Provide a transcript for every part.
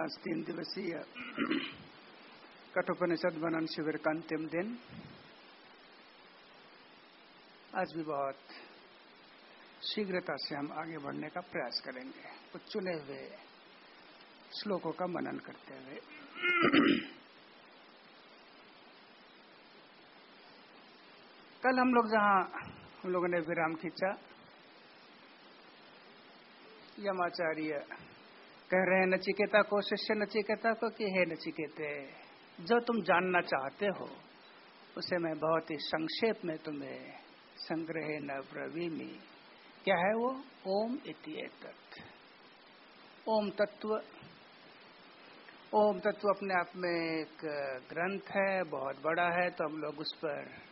आज तीन दिवसीय कठोपनिषद बनन शिविर का अंतिम दिन। आज भी बहुत शीघ्रता से हम आगे बढ़ने का प्रयास करेंगे। कुछ चुने हुए श्लोकों का मनन करते हुए। कल हम लोग जहाँ हम लोगों ने विराम खींचा, यमाचार्य कह रहे हैं, नचिकेता को शिष्य नचिकेता को कि, हे नचिकेते, जो तुम जानना चाहते हो, उसे मैं बहुत ही संक्षेप में तुम्हें संग्रह न क्या है वो? ओम इति ओम तत्व। ओम तत्व अपने आप में एक ग्रंथ है, बहुत बड़ा है तो हम लोग उस पर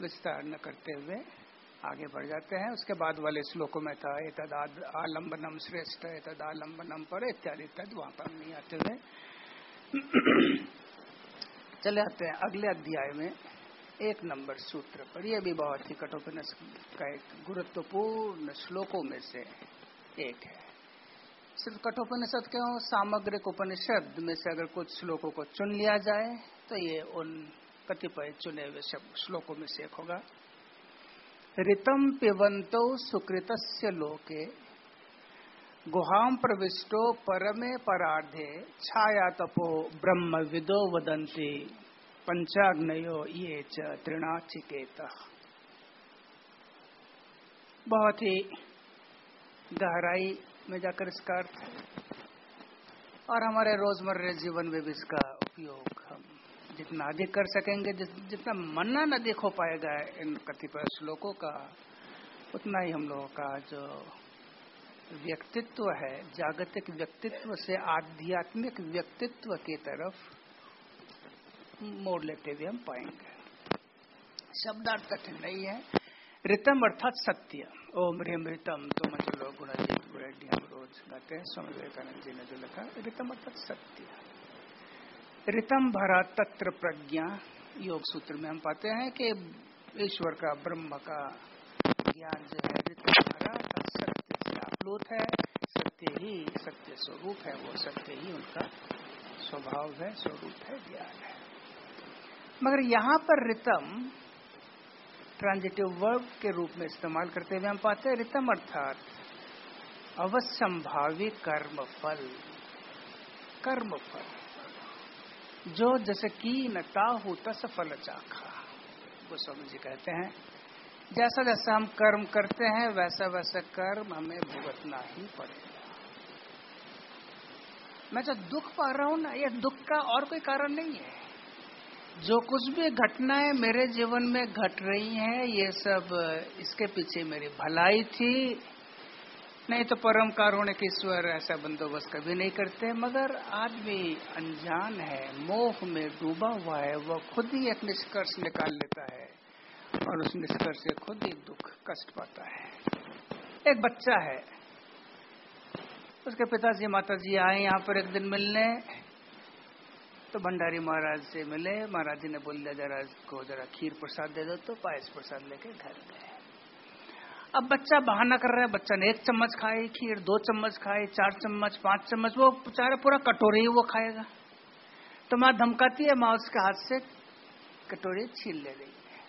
विस्तार न करते हुए आगे बढ़ जाते हैं। उसके बाद वाले श्लोकों में था तद आलम्बनम श्रेष्ठ तद आलम्बनम पर इत्यादि तद वहाँ पर नहीं आते हुए चले आते हैं अगले अध्याय में। एक नंबर सूत्र पर यह भी बहुत ही कठोपनिषद का एक गुरुत्वपूर्ण श्लोकों में से एक है। सिर्फ़ कठोपनिषद क्यों सामग्रिक उपनिषद में से अगर कुछ श्लोकों को चुन लिया जाए तो ये उन कतिपय चुने हुए श्लोकों में से एक होगा। ऋतम पिबंत सुकृत लोके, गुहां प्रविष्टो परमे पराधे छाया तपो ब्रह्म विदो वदंती पंचाग्नयो ये तृणाचिकेत बहुत ही गहराई में जाकर इसका अर्थ, और हमारे रोज़मर्रा जीवन में भी इसका उपयोग हम जितना अधिक कर सकेंगे जितना मन्ना न देख पाएगा इन कतिपय श्लोकों का, उतना ही हम लोगों का जो व्यक्तित्व है, जागतिक व्यक्तित्व से आध्यात्मिक व्यक्तित्व की तरफ़ मोड़ लेते हुए हम पाएँगे। शब्दार्थ कठिन नहीं है। रितम अर्थात सत्य। ओम ह्रीम रितम तो मतलब गुणाजीत रेड्डी हम रोज गाते हैं। स्वामी विवेकानंद जी ने जो लिखा, रितम अर्थात सत्य। ऋतम भरा तत्र प्रज्ञा, योग सूत्र में हम पाते हैं कि ईश्वर का, ब्रह्म का ज्ञान जो है ऋतम भरा सत्य से आप्लुत है। सत्य ही सत्य स्वरूप है, वो सत्य ही उनका स्वभाव है, स्वरूप है, ज्ञान है। मगर यहाँ पर रितम ट्रांजिटिव वर्ब के रूप में इस्तेमाल करते हुए हम पाते हैं, रितम अर्थात अवश्यंभावी कर्म फल कर्म फल जो जैसे की नता हो, तस फल चाखा। गोस्वामी जी कहते हैं, जैसा जैसा हम कर्म करते हैं, वैसा वैसा कर्म हमें भुगतना ही पड़ेगा। मैं जो दुख पा रहा हूँ ना, ये दुख का और कोई कारण नहीं है। जो कुछ भी घटनाएँ मेरे जीवन में घट रही हैं, ये सब इसके पीछे मेरी भलाई थी नहीं तो परम कारुणिक ईश्वर ऐसा बंदोबस्त कभी नहीं करते, मगर आदमी अनजान है, मोह में डूबा हुआ है, वह खुद ही एक निष्कर्ष निकाल लेता है और उस निष्कर्ष से खुद ही दुख, कष्ट पाता है। एक बच्चा है, उसके पिताजी माता जी आए, यहाँ पर एक दिन मिलने तो भंडारी महाराज से मिले, महाराज जी ने बोल दिया, जरा को जरा खीर प्रसाद दे दो तो पायस प्रसाद लेके घर गए अब बच्चा बहाना कर रहा है, बच्चा ने एक चम्मच खाए खीर दो चम्मच खाए चार चम्मच, पाँच चम्मच, वो बेचारा पूरा कटोरी ही वो खाएगा। तो माँ धमकाती है, माँ उसके हाथ से कटोरी छीन ले रही है।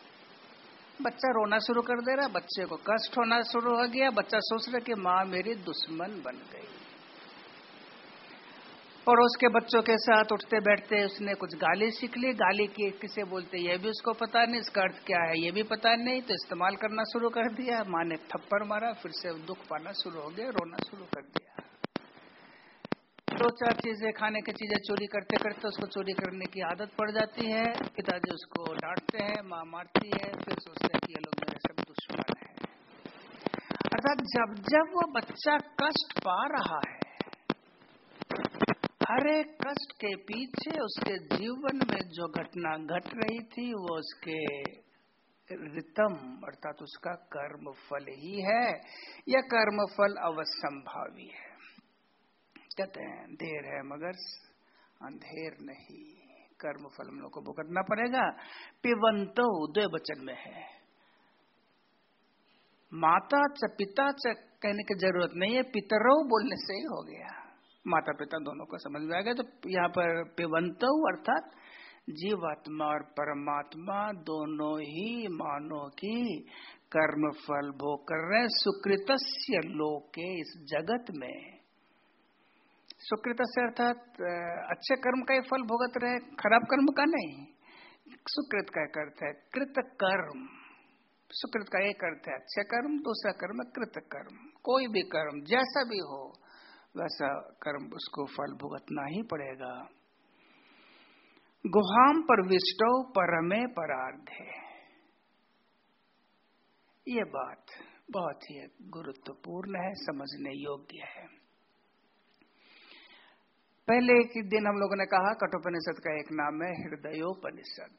बच्चा रोना शुरू कर दे रहा है, बच्चे को कष्ट होना शुरू हो गया, बच्चा सोच रहा कि माँ मेरी दुश्मन बन गई। पड़ोस के बच्चों के साथ उठते बैठते उसने कुछ गाली सीख ली। गाली की किसे बोलते, ये भी उसको पता नहीं, इसका अर्थ क्या है? ये भी पता नहीं तो इस्तेमाल करना शुरू कर दिया। माँ ने थप्पड़ मारा, फिर से दुख पाना शुरू हो गया, रोना शुरू कर दिया। दो चार चीज़ें, खाने की चीज़ें चोरी करते करते उसको चोरी करने की आदत पड़ जाती है। पिताजी उसको डांटते हैं, माँ मारती है, फिर सोचते हैं कि ये लोग मेरे सब दुश्मन है। अर्थात जब जब वो बच्चा कष्ट पा रहा है हर कष्ट के पीछे उसके जीवन में जो घटना घट रही थी, वो उसके रितम, अर्थात उसका कर्म फल ही है। या कर्म फल अवसंभावी है। कहते हैं, देर है मगर अंधेर नहीं। कर्म फल हम लोग को भुगतना पड़ेगा। पिवंतो दो वचन में है। माता च, पिता च कहने की ज़रूरत नहीं है। पितरो बोलने से ही हो गया। माता पिता दोनों को समझ में आ गया। तो यहाँ पर पिवंत अर्थात जीवात्मा और परमात्मा दोनों ही मानो की कर्म फल भोग कर रहे सुकृत लोके इस जगत में। सुकृत अर्थात अच्छे कर्म का ही फल भोगत रहे, खराब कर्म का नहीं। सुकृत का अर्थ है कृत कर्म सुकृत का एक अर्थ है, अच्छे कर्म, दूसरा कर्म कृत कर्म कोई भी कर्म, जैसा भी हो वैसा कर्म, उसको फल भुगतना ही पड़ेगा। गुहाम पर विष्टो परमे परार्धे। ये बात बहुत ही गुरुत्वपूर्ण है, समझने योग्य है। पहले एक दिन हम लोगों ने कहा, कठोपनिषद का एक नाम है, हृदयोपनिषद।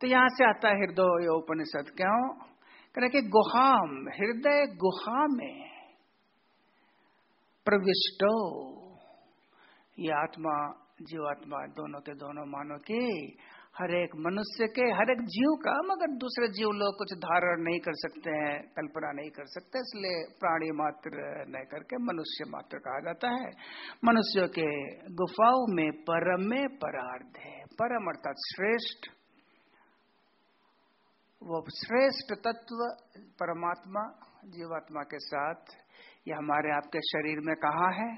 तो यहाँ से आता है हृदय उपनिषद क्यों? कह कि गुहाम, हृदय गुहा में प्रविष्टो। ये आत्मा, जीवात्मा दोनों के दोनों मानो के, हर एक मनुष्य के, हर एक जीव का, मगर दूसरे जीव लोग कुछ धारण नहीं कर सकते हैं, कल्पना नहीं कर सकते, इसलिए प्राणी मात्र न करके मनुष्य मात्र कहा जाता है। मनुष्यों के गुफाओं में परम में परार्ध है। परम अर्थात श्रेष्ठ। वो श्रेष्ठ तत्व, परमात्मा, जीवात्मा के साथ ये हमारे आपके शरीर में कहा है?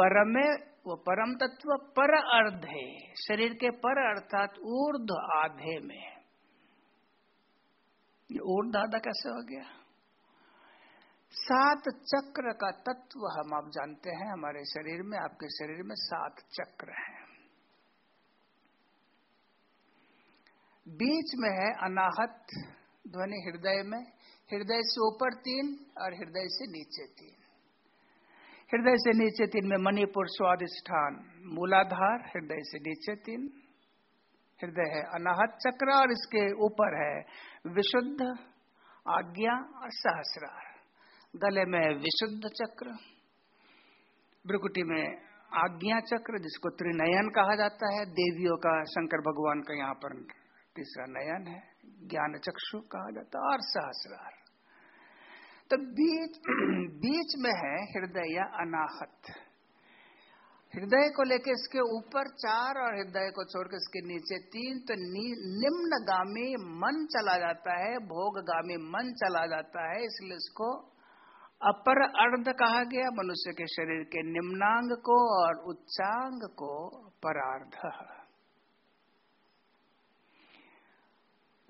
परम, वो परम तत्व पर अर्ध है। शरीर के पर अर्थात ऊर्ध आधे में। ये ऊर्ध आधा कैसे हो गया? सात चक्र का तत्व हम आप जानते हैं, हमारे शरीर में, आपके शरीर में सात चक्र हैं। बीच में है अनाहत, ध्वनि हृदय में हृदय से ऊपर तीन और हृदय से नीचे तीन। हृदय से नीचे तीन में मणिपुर स्वादिष्ठान। मूलाधार, हृदय से नीचे तीन। हृदय है अनाहत चक्र और इसके ऊपर है विशुद्ध आज्ञा और सहस्रार। गले में विशुद्ध चक्र। ब्रुकुटी में आज्ञा चक्र, जिसको त्रिनयन कहा जाता है। देवियों का शंकर भगवान का यहाँ पर तीसरा नयन है। ज्ञान चक्षु कहा जाता है और सहस्रार। तो बीच बीच में है हृदय या अनाहत। हृदय को लेकर इसके ऊपर चार और हृदय को छोड़कर इसके नीचे तीन तो निम्नगामी मन चला जाता है, भोगगामी मन चला जाता है, इसलिए इसको अपर अर्ध कहा गया, मनुष्य के शरीर के निम्नांग को और उच्चांग को परार्ध।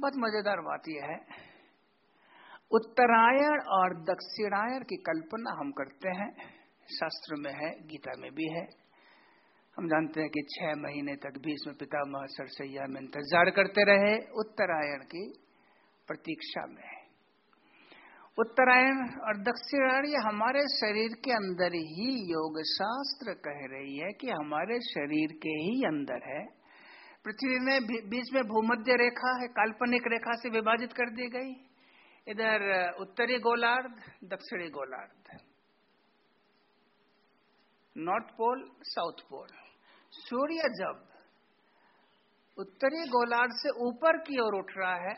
बहुत मज़ेदार बात यह है। उत्तरायण और दक्षिणायण की कल्पना हम करते हैं। शास्त्र में है, गीता में भी है। हम जानते हैं कि छह महीने तक भीष्म पितामह सरसैया में इंतज़ार करते रहे, उत्तरायण की प्रतीक्षा में उत्तरायण और दक्षिणायण ये हमारे शरीर के अंदर ही योग शास्त्र कह रही है कि हमारे शरीर के ही अंदर है। पृथ्वी में बीच में भूमध्य रेखा है, काल्पनिक रेखा से विभाजित कर दी गई। इधर, उत्तरी गोलार्ध, दक्षिणी गोलार्ध। नॉर्थ पोल साउथ पोल सूर्य जब उत्तरी गोलार्ध से ऊपर की ओर उठ रहा है,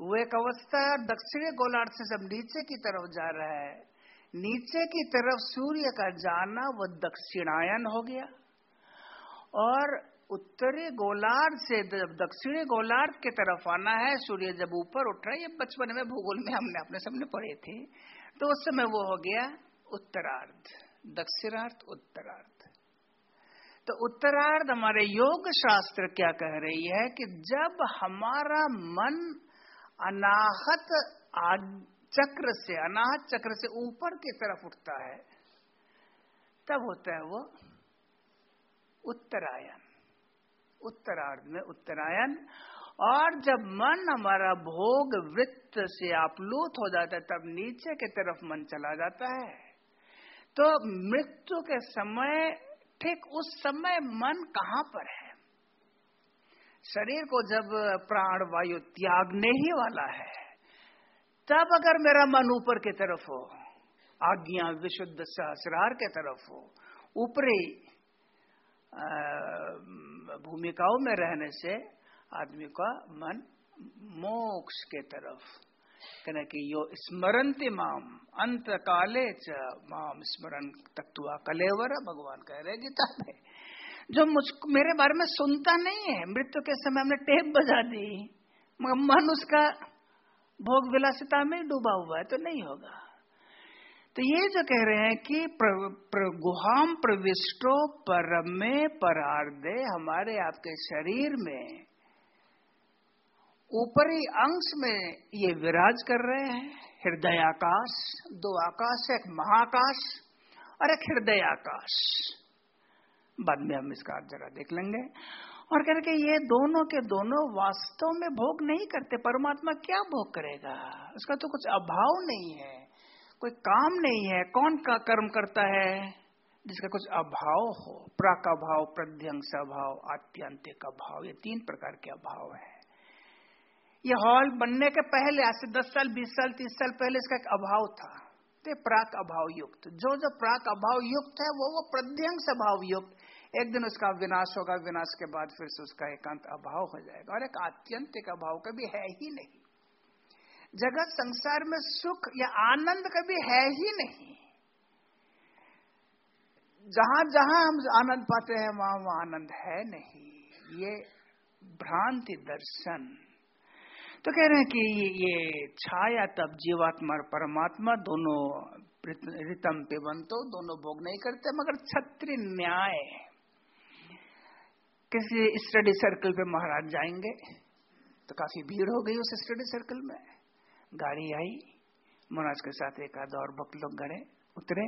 वो एक अवस्था दक्षिणी गोलार्ध से जब नीचे की तरफ़ जा रहा है, नीचे की तरफ़ सूर्य का जाना वो दक्षिणायन हो गया। और उत्तरी गोलार्ध से दक्षिणी गोलार्ध के तरफ़ आना है। सूर्य जब ऊपर उठ रहा है, ये बचपन में भूगोल में हमने अपने सामने पढ़े थे। तो उस समय वो हो गया उत्तरार्ध दक्षिणार्थ उत्तरार्ध। तो उत्तरार्ध हमारे योग शास्त्र क्या कह रही है कि जब हमारा मन अनाहत चक्र से, अनाहत चक्र से ऊपर की तरफ़ उठता है, तब होता है वो उत्तरायण। उत्तरार्ध में उत्तरायण। और जब मन हमारा भोग वृत्त से आप्लूत हो जाता है, तब नीचे की तरफ़ मन चला जाता है। तो मृत्यु के समय, ठीक उस समय मन कहाँ पर है? शरीर को जब प्राण, वायु त्यागने ही वाला है, तब अगर मेरा मन ऊपर की तरफ़ हो, आज्ञा, विशुद्ध, सहस्रार के तरफ़ हो, ऊपरी भूमिकाओं में रहने से आदमी का मन मोक्ष के तरफ़, कहना कि यो स्मरणति माम अंत काले च माम स्मरण तत्वा कलेवर, भगवान कह रहे गीता में। जो मुझ, मेरे बारे में सुनता नहीं है, मृत्यु के समय हमने टेप बजा दी, मगर मन उसका भोग विलासिता में डूबा हुआ है तो नहीं होगा। तो ये जो कह रहे हैं कि प्र, प्र, गुहाम प्रविष्टो परमे परार्दे हमारे आपके शरीर में ऊपरी अंश में ये विराज कर रहे हैं। हृदय आकाश दो आकाश एक महाकाश और एक हृदय आकाश बाद में हम इसका जरा देख लेंगे। और कह रहे ये दोनों के दोनों वास्तव में भोग नहीं करते परमात्मा क्या भोग करेगा? उसका तो कुछ अभाव नहीं है। कोई काम नहीं है, कौन का कर्म करता है? जिसका कुछ अभाव हो प्राक अभाव प्रध्यंश अभाव, आत्यंतिक अभाव, ये तीन प्रकार के अभाव है। ये हॉल बनने के पहले, आज से दस साल, बीस साल, तीस साल पहले इसका एक अभाव था। तो प्राक अभाव युक्त। जो जो प्राक अभाव युक्त है, वो वो प्रध्यंश अभाव युक्त। एक दिन उसका विनाश होगा, विनाश के बाद फिर से उसका एकांत अभाव हो जाएगा। और एक आत्यंतिक अभाव कभी है ही नहीं। जगत संसार में सुख या आनंद कभी है ही नहीं। जहाँ जहाँ हम आनंद पाते हैं, वहाँ वहाँ आनंद है नहीं। ये भ्रांति दर्शन। तो कह रहे हैं कि ये छाया तब जीवात्मा और परमात्मा दोनों रितम पिबंतो दोनों भोग नहीं करते, मगर छत्री न्याय। किसी स्टडी सर्कल पे महाराज जाएँगे तो काफ़ी भीड़ हो गई उस स्टडी सर्कल में। गाड़ी आई। महाराज के साथ एक आध और भक्त लोग गए उतरे।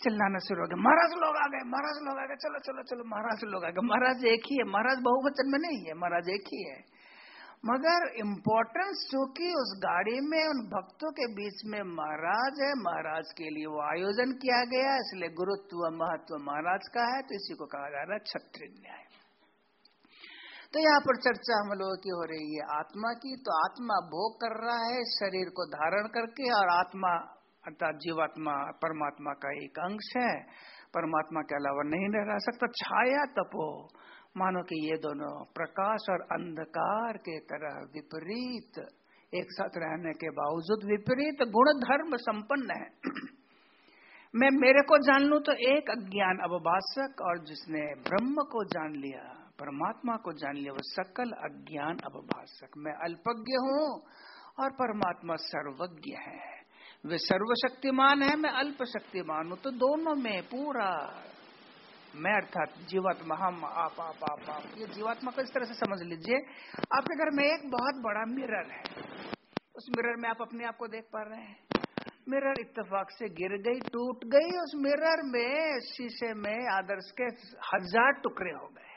चिल्लाना शुरू हो गया, महाराज लोग आ गए, महाराज लोग आ गए, चलो चलो चलो, महाराज लोग आ गए। महाराज एक ही है, महाराज बहुवचन में नहीं है, महाराज एक ही है। मगर इम्पोर्टेंस चूँकि उस गाड़ी में, उन भक्तों के बीच में महाराज है, महाराज के लिए वो आयोजन किया गया इसलिए गुरुत्व, महत्व महाराज का है तो इसी को कहा जा रहा है छत्री न्याय। तो यहाँ पर चर्चा हम लोगों की हो रही है आत्मा की। तो आत्मा भोग कर रहा है शरीर को धारण करके और आत्मा अर्थात जीवात्मा, परमात्मा का एक अंश है। परमात्मा के अलावा नहीं रह सकता। छाया तपो। मानो कि ये दोनों प्रकाश और अंधकार के तरह विपरीत, एक साथ रहने के बावजूद विपरीत गुण धर्म संपन्न है। मैं मेरे को जान लू तो एक अज्ञान अवभाषक और जिसने ब्रह्म को जान लिया परमात्मा को जान लिया वो सकल अज्ञान अवभाषक मैं अल्पज्ञ हूँ और परमात्मा सर्वज्ञ है। वे सर्वशक्तिमान है, मैं अल्प शक्तिमान हूँ तो दोनों में पूरा। मैं अर्थात जीवात्मा, हम, आप आप आप आप। ये जीवात्मा को इस तरह से समझ लीजिए। आपके घर में एक बहुत बड़ा मिरर है। उस मिरर में आप अपने आप को देख पा रहे हैं। मिरर इत्तेफाक से गिर गई, टूट गई। उस मिरर में, शीशे में आदर्श के हज़ार टुकड़े हो गए।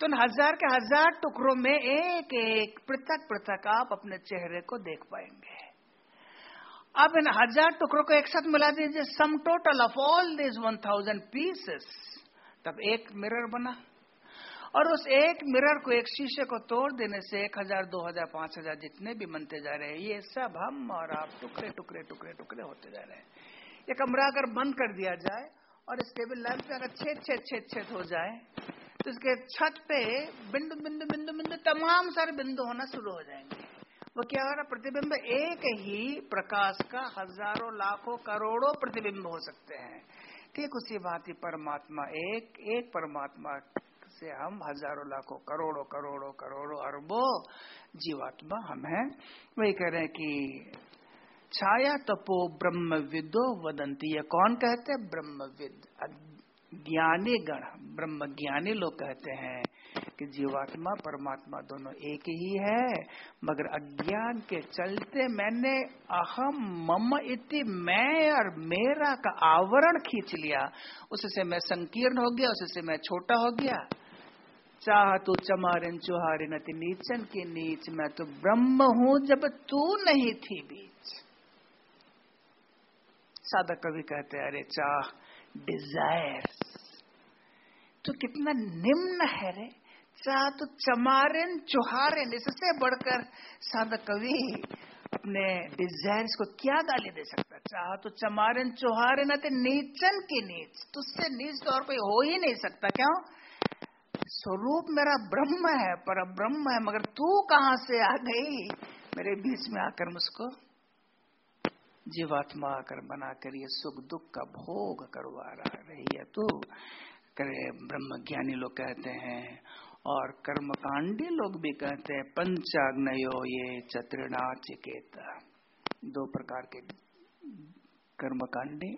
तो हज़ार के हज़ार टुकड़ों में एक एक, पृथक पृथक आप अपने चेहरे को देख पाएँगे। अब इन हज़ार टुकड़ों को एक साथ मिला दीजिए। Sum total of all this one thousand pieces. तब एक मिरर बना और उस एक मिरर को एक शीशे को तोड़ देने से एक हज़ार, दो हज़ार, पाँच हज़ार जितने भी बनते जा रहे हैं, ये सब हम और आप टुकड़े टुकड़े टुकड़े टुकड़े होते जा रहे हैं। ये कमरा अगर बंद कर दिया जाए और इस टेबल लैंप पे अगर छेद छेद छेद छेद हो जाए तो इसके छत पे बिंदु बिंदु बिंदु बिंदु तमाम सारे बिंदु होना शुरू हो जाएँगे। वो क्या हो रहा प्रतिबिंब एक ही प्रकाश का हज़ारों, लाखों, करोड़ों प्रतिबिंब हो सकते हैं। ठीक उसी बात ही परमात्मा, एक एक परमात्मा से हम हज़ारों, लाखों, करोड़ों करोड़ों करोड़ों अरबों जीवात्मा हम हैं। वही कह रहे हैं कि छाया तपो ब्रह्म विदो वदंती। ये कौन कहते हैं? ब्रह्मविद। ज्ञानी गण ब्रह्म ज्ञानी लोग कहते हैं कि जीवात्मा, परमात्मा दोनों एक ही है, मगर अज्ञान के चलते मैंने अहम मम इति मैं और मेरा का आवरण खींच लिया। उससे मैं संकीर्ण हो गया, उससे मैं छोटा हो गया। चाह तू चमारिन चुहारिन अति नीचन के नीच, मैं तो ब्रह्म हूँ जब तू नहीं थी बीच। सादा कवि कहते अरे चाह डिज़ायर तो कितना निम्न है रे। चाह तो चमारन चुहारे। इससे बढ़कर सादा कवि अपने डिजायर्स को क्या गाली दे सकता चाह तो चमारन चुहारे न नीचन की नीच। तुझसे नीच तौर पे हो ही नहीं सकता, क्यों स्वरूप मेरा ब्रह्म है पर ब्रह्म है, मगर तू कहा से आ गई? मेरे बीच में आकर मुझको जीवात्मा आकर बनाकर ये सुख दुख का भोग करवा रहा रही है तू। ब्रह्म ज्ञानी लोग कहते हैं और कर्मकांडी लोग भी कहते हैं, पंचाग्नयो ये चतुर्णाचिकेत। दो प्रकार के कर्मकांडी,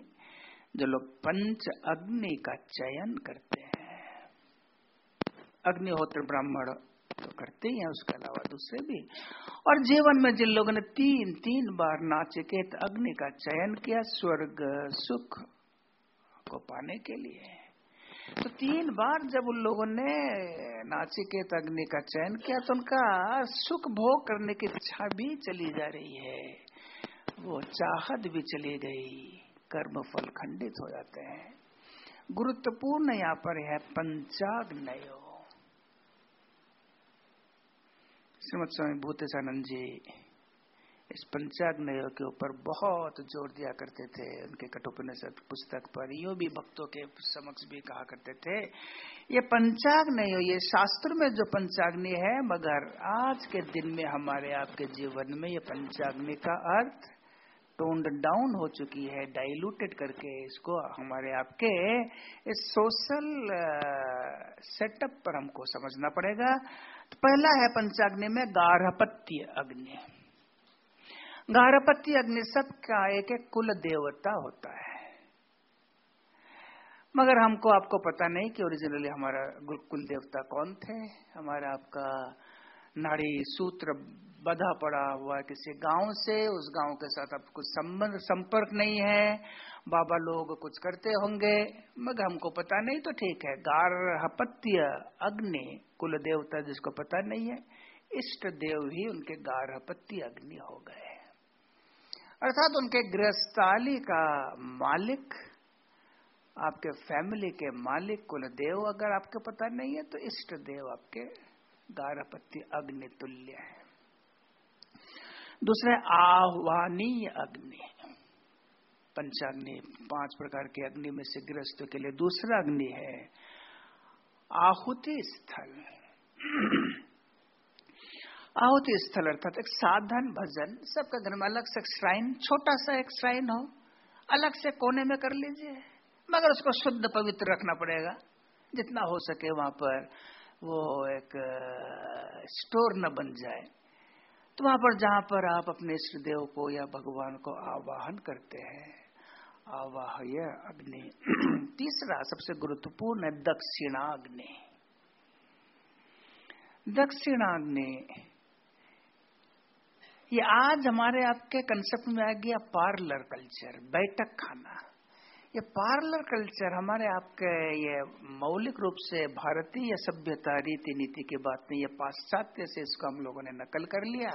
जो लोग पंच अग्नि का चयन करते हैं। अग्निहोत्र ब्राह्मण तो करते ही हैं, उसके अलावा दूसरे भी। और जीवन में जिन लोगों ने तीन तीन बार नाचिकेत अग्नि का चयन किया, स्वर्ग सुख को पाने के लिए। तो तीन बार जब उन लोगों ने नाचिकेत अग्नि का चयन किया तो उनका सुख भोग करने की इच्छा भी चली जा रही है। वो चाहत भी चली गई। कर्म फल खंडित हो जाते हैं। गुरुत्वपूर्ण यहाँ पर है पंचाग्नयो। श्रीमद स्वामी भूतेशानंद जी इस पंचाग्नय के ऊपर बहुत ज़ोर दिया करते थे, उनके कठोपनिषद पुस्तक पर। यो भी भक्तों के समक्ष भी कहा करते थे, ये पंचाग्नय ये शास्त्र में जो पंचाग्नि है, मगर आज के दिन में हमारे आपके जीवन में ये पंचाग्नि का अर्थ टोन्ड डाउन हो चुकी है, डाइल्यूटेड करके इसको हमारे आपके इस सोशल सेटअप पर हमको समझना पड़ेगा। तो पहला है पंचाग्नि में गारहपत्य अग्नि। गारहपत्य अग्नि सबका एक एक कुल देवता होता है। मगर हमको आपको पता नहीं कि ओरिजिनली हमारा कुल देवता कौन थे। हमारा आपका नाड़ी सूत्र बधा पड़ा हुआ किसी गाँव से, उस गाँव के साथ अब कुछ संबंध, संपर्क नहीं है। बाबा लोग कुछ करते होंगे, मगर हमको पता नहीं तो ठीक है। गारहपत्य अग्नि, कुल देवता जिसको पता नहीं है, इष्ट देव ही उनके गारहपत्य अग्नि हो गए। अर्थात उनके गृहस्थाली का मालिक, आपके फैमिली के मालिक कुल देव अगर आपको पता नहीं है तो इष्ट देव आपके गारहपत्य अग्नि तुल्य है। दूसरे, आह्वानीय अग्नि। पंचाग्नि, पाँच प्रकार के अग्नि में से ग्रस्त के लिए दूसरा अग्नि है, आहुति स्थल। आहुति स्थल अर्थात एक साधन, भजन, सबका घर में अलग से श्राइन, छोटा सा एक श्राइन हो, अलग से कोने में कर लीजिए। मगर उसको शुद्ध पवित्र रखना पड़ेगा। जितना हो सके वहाँ पर वो एक स्टोर न बन जाए। तो वहाँ पर जहाँ पर आप अपने इष्ट देव को या भगवान को आवाहन करते हैं, आवाह्य अग्नि। तीसरा सबसे गुरुत्वपूर्ण है दक्षिणाग्नि। दक्षिणाग्नि ये आज हमारे आपके कंसेप्ट में आ गया पार्लर कल्चर बैठक खाना। ये पार्लर कल्चर हमारे आपके ये मौलिक रूप से भारतीय सभ्यता रीति नीति की बात नहीं ये पाश्चात्य से इसको हम लोगों ने नकल कर लिया।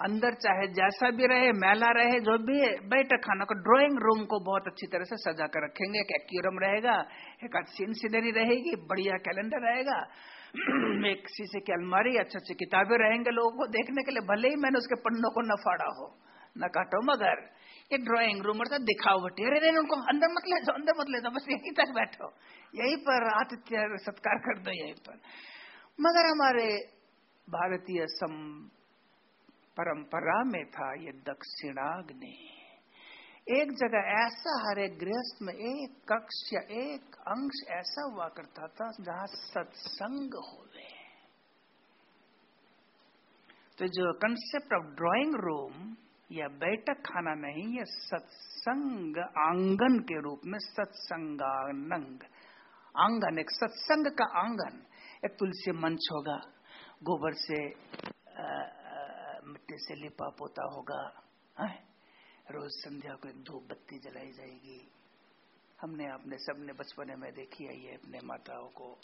अंदर चाहे जैसा भी रहे, मैला रहे, जो भी बैठक खाना को ड्राइंग रूम को बहुत अच्छी तरह से सजा कर रखेंगे। एक एक्यूरम रहेगा, एक अच्छी सीनरी रहेगी, बढ़िया कैलेंडर रहेगा। एक शीशे की अलमारी, अच्छी अच्छी किताबें रहेंगे लोगों को देखने के लिए, भले ही मैंने उसके पन्नों को न फाड़ा हो, न काटो, मगर ये ड्राइंग रूम अर्थात दिखावटी अरे नहीं उनको अंदर मत ले जाओ, अंदर मत ले जाओ, बस यहीं तक बैठो। यहीं पर आतिथ्य सत्कार कर दो, यहीं पर। मगर हमारे भारतीय सम परंपरा में था ये दक्षिणाग्नि। एक जगह ऐसा हर एक गृहस्थ में एक कक्ष या एक अंश ऐसा हुआ करता था जहाँ सत्संग हो गए तो जो कंसेप्ट ऑफ़ ड्राइंग रूम या बैठक खाना नहीं, ये सत्संग आँगन के रूप में सत्संगानंग। आँगन, एक सत्संग का आँगन। एक तुलसी मंच होगा, गोबर से मिट्टी से लिपा पोता होगा। है? रोज संध्या को एक धूप बत्ती जलाई जाएगी। हमने अपने सबने बचपने में देखी है ये अपने माताओं को,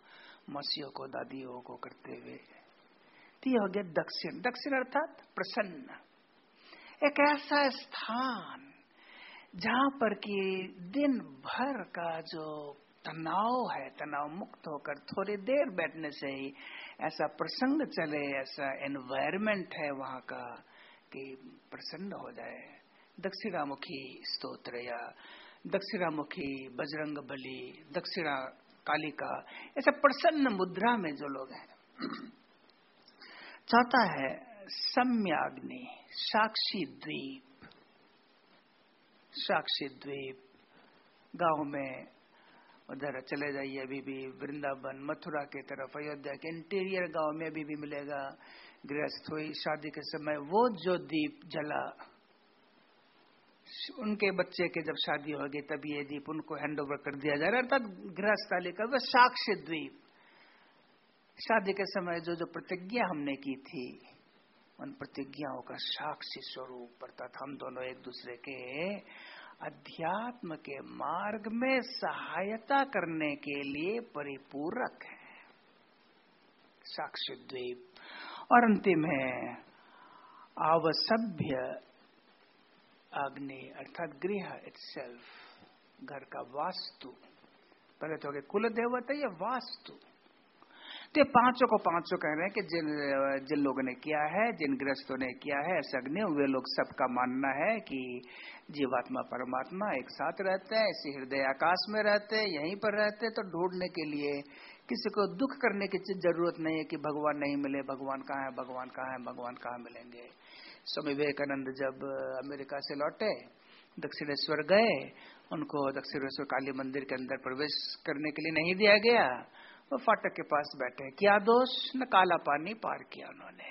मौसियों को, दादियों को करते हुए। तो हो गया दक्षिण। दक्षिण अर्थात प्रसन्न। एक ऐसा स्थान जहाँ पर कि दिन भर का जो तनाव है, तनाव मुक्त होकर थोड़ी देर बैठने से ही ऐसा प्रसंग चले, ऐसा एनवायरमेंट है वहाँ का कि प्रसन्न हो जाए। दक्षिणामुखी स्तोत्र या दक्षिणामुखी बजरंग बली, दक्षिणा कालिका, ऐसा प्रसन्न मुद्रा में जो लोग हैं। चौथा है सम्याग्नि, साक्षी द्वीप साक्षी द्वीप, गाँव में उधर चले जाइए, अभी भी वृंदावन, मथुरा की तरफ़, अयोध्या के इंटीरियर गाँव में अभी भी मिलेगा। गृहस्थ हुई, शादी के समय वो जो दीप जला, उनके बच्चे के जब शादी होगी, तब ये दीप उनको हैंड ओवर कर दिया जा रहा है। अर्थात गृहस्थाली का वह साक्ष्य द्वीप। शादी के समय जो जो प्रतिज्ञा हमने की थी, उन प्रतिज्ञाओं का साक्षी स्वरूप, अर्थात हम दोनों एक दूसरे के अध्यात्म के मार्ग में सहायता करने के लिए परिपूरक है। साक्ष्य द्वीप। और अंतिम है आवसभ्य अग्नि अर्थात गृह इटसेल्फ घर का वास्तु। पहले तो कुल देवता या वास्तु। तो ये पाँचों को पाँचों कह रहे हैं कि जिन जिन लोगों ने किया है, जिन ग्रस्तों ने किया है, ऐसे अग्नि, वे लोग सबका मानना है कि जीवात्मा, परमात्मा एक साथ रहते हैं, इसी हृदय आकाश में रहते हैं, यहीं पर रहते हैं तो ढूँढने के लिए किसी को दुख करने की ज़रूरत नहीं है कि भगवान नहीं मिले, भगवान कहाँ है, भगवान कहाँ है, भगवान कहाँ मिलेंगे। स्वामी विवेकानंद जब अमेरिका से लौटे, दक्षिणेश्वर गए, उनको दक्षिणेश्वर काली मंदिर के अंदर प्रवेश करने के लिए नहीं दिया गया। वो फाटक के पास बैठे, क्या दोष? न काला पानी पार किया उन्होंने।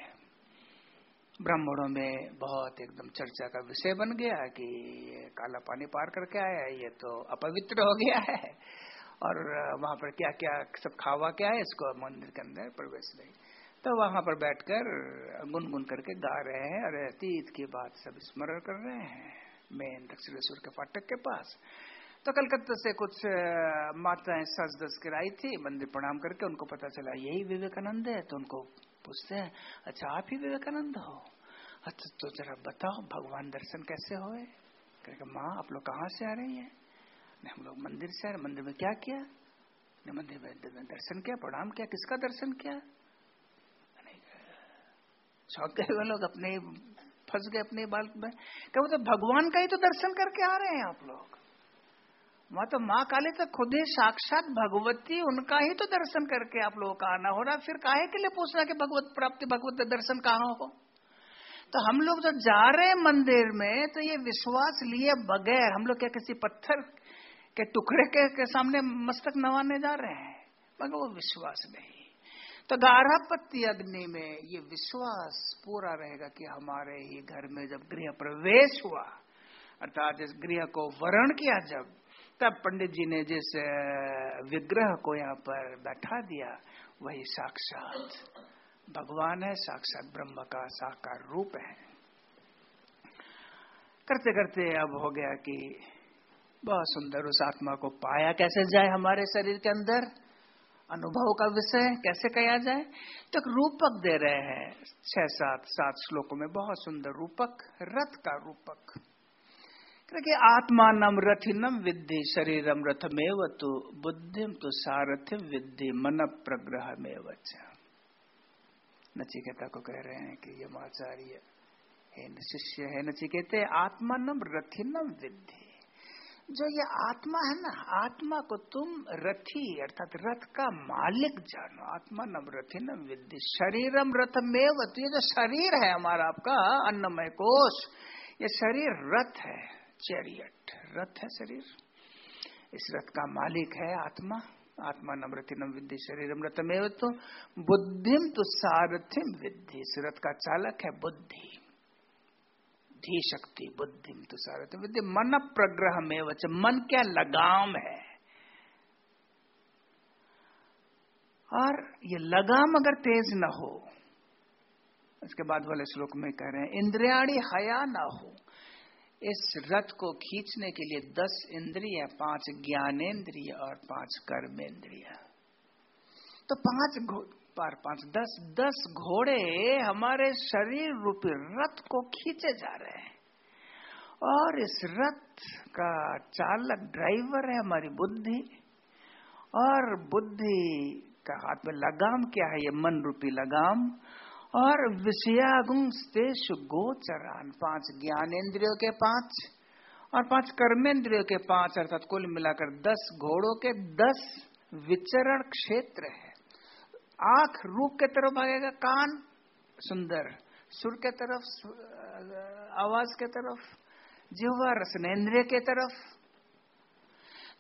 ब्राह्मणों में बहुत एकदम चर्चा का विषय बन गया कि ये काला पानी पार करके आया है, ये तो अपवित्र हो गया है। और वहाँ पर क्या क्या सब खावा क्या है, इसको मंदिर के अंदर प्रवेश नहीं। तो वहाँ पर बैठकर गुनगुन करके गा रहे हैं, और अतीत की बात सब स्मरण कर रहे हैं। मेन दक्षिणेश्वर के फाटक के पास। तो कलकत्ता से कुछ माताएँ सज दस कर आई थी, मंदिर प्रणाम करके उनको पता चला, यही विवेकानंद है तो उनको पूछते हैं अच्छा आप ही विवेकानंद हो? अच्छा तो जरा बताओ, भगवान दर्शन कैसे होए? कहेगा माँ, आप लोग कहाँ से आ रही हैं? हम लोग मंदिर से आ रहे मंदिर में क्या किया? मंदिर में, दर्शन किया, प्रणाम किया, किसका दर्शन किया? चौंक गए वो लोग अपने फंस गए अपने बाल में। क्या तो भगवान का ही तो दर्शन करके आ रहे हैं आप लोग। वहाँ तो माँ काली तो खुद ही साक्षात भगवती उनका ही तो दर्शन करके आप लोगों का आना हो रहा फिर काहे के लिए पूछना कि भगवत प्राप्ति भगवत दर्शन कहाँ हो? तो हम लोग जो जा रहे हैं मंदिर में तो ये विश्वास लिए बगैर हम लोग क्या किसी पत्थर के टुकड़े के, के सामने मस्तक नवाने जा रहे हैं? मगर वो विश्वास नहीं। तो गाढ़ापत्ति अग्नि में ये विश्वास पूरा रहेगा कि हमारे ही घर में जब गृह प्रवेश हुआ अर्थात इस गृह को वरण किया जब तब पंडित जी ने जिस विग्रह को यहाँ पर बैठा दिया, वही साक्षात भगवान है, साक्षात ब्रह्म का साकार रूप है। करते करते अब हो गया कि बहुत सुंदर उस आत्मा को पाया कैसे जाए हमारे शरीर के अंदर? अनुभव का विषय कैसे कहा जाए? तो रूपक दे रहे हैं, छह सात सात श्लोकों में, बहुत सुंदर रूपक, रथ का रूपक। क्योंकि आत्मानम रथिनम विद्धि शरीरम रथमेव तो बुद्धिम तो सारथ्य विद्धि मन प्रग्रह में नचिकेता को कह रहे हैं कि यमाचार्य, है शिष्य है नचिकेते आत्मानम रथिनम विद्धि। जो ये आत्मा है ना, आत्मा को तुम रथी, अर्थात रथ का मालिक जानो। आत्मा नम रथी न विद्धि शरीरम रथ में ये जो शरीर है हमारा आपका, अन्नमय कोष, ये शरीर रथ है। चैरियट रथ है शरीर। इस रथ का मालिक है आत्मा। आत्मा नमृति नम विद्धि शरीरम रथमेव तो बुद्धिम तो सारथिम विद्धि। इस रथ का चालक है बुद्धि। बुद्धि शक्ति बुद्धि तो सारथिम विद्धि। मन प्रग्रह में वच मन क्या लगाम है? और ये लगाम अगर तेज न हो, इसके बाद वाले श्लोक में कह रहे हैं, इंद्रियाणी हया ना हो। इस रथ को खींचने के लिए दस इंद्रिय, पाँच ज्ञानेन्द्रिय और पाँच कर्मेंद्रिय। तो पाँच पार पाँच, दस दस घोड़े हमारे शरीर रूपी रथ को खींचे जा रहे हैं। और इस रथ का चालक ड्राइवर है हमारी बुद्धि। और बुद्धि का हाथ में लगाम, क्या है ये मन रूपी लगाम? और विषयागुंस्तेश गोचरान पाँच ज्ञानेन्द्रियों के पाँच और पाँच कर्मेंद्रियों के पाँच, अर्थात कुल मिलाकर दस घोड़ों के दस विचरण क्षेत्र है। आँख रूप के तरफ़ भागेगा कान, सुंदर। सुर के तरफ़ आवाज़ के तरफ़, जिहवा रसनेन्द्रिय के तरफ़।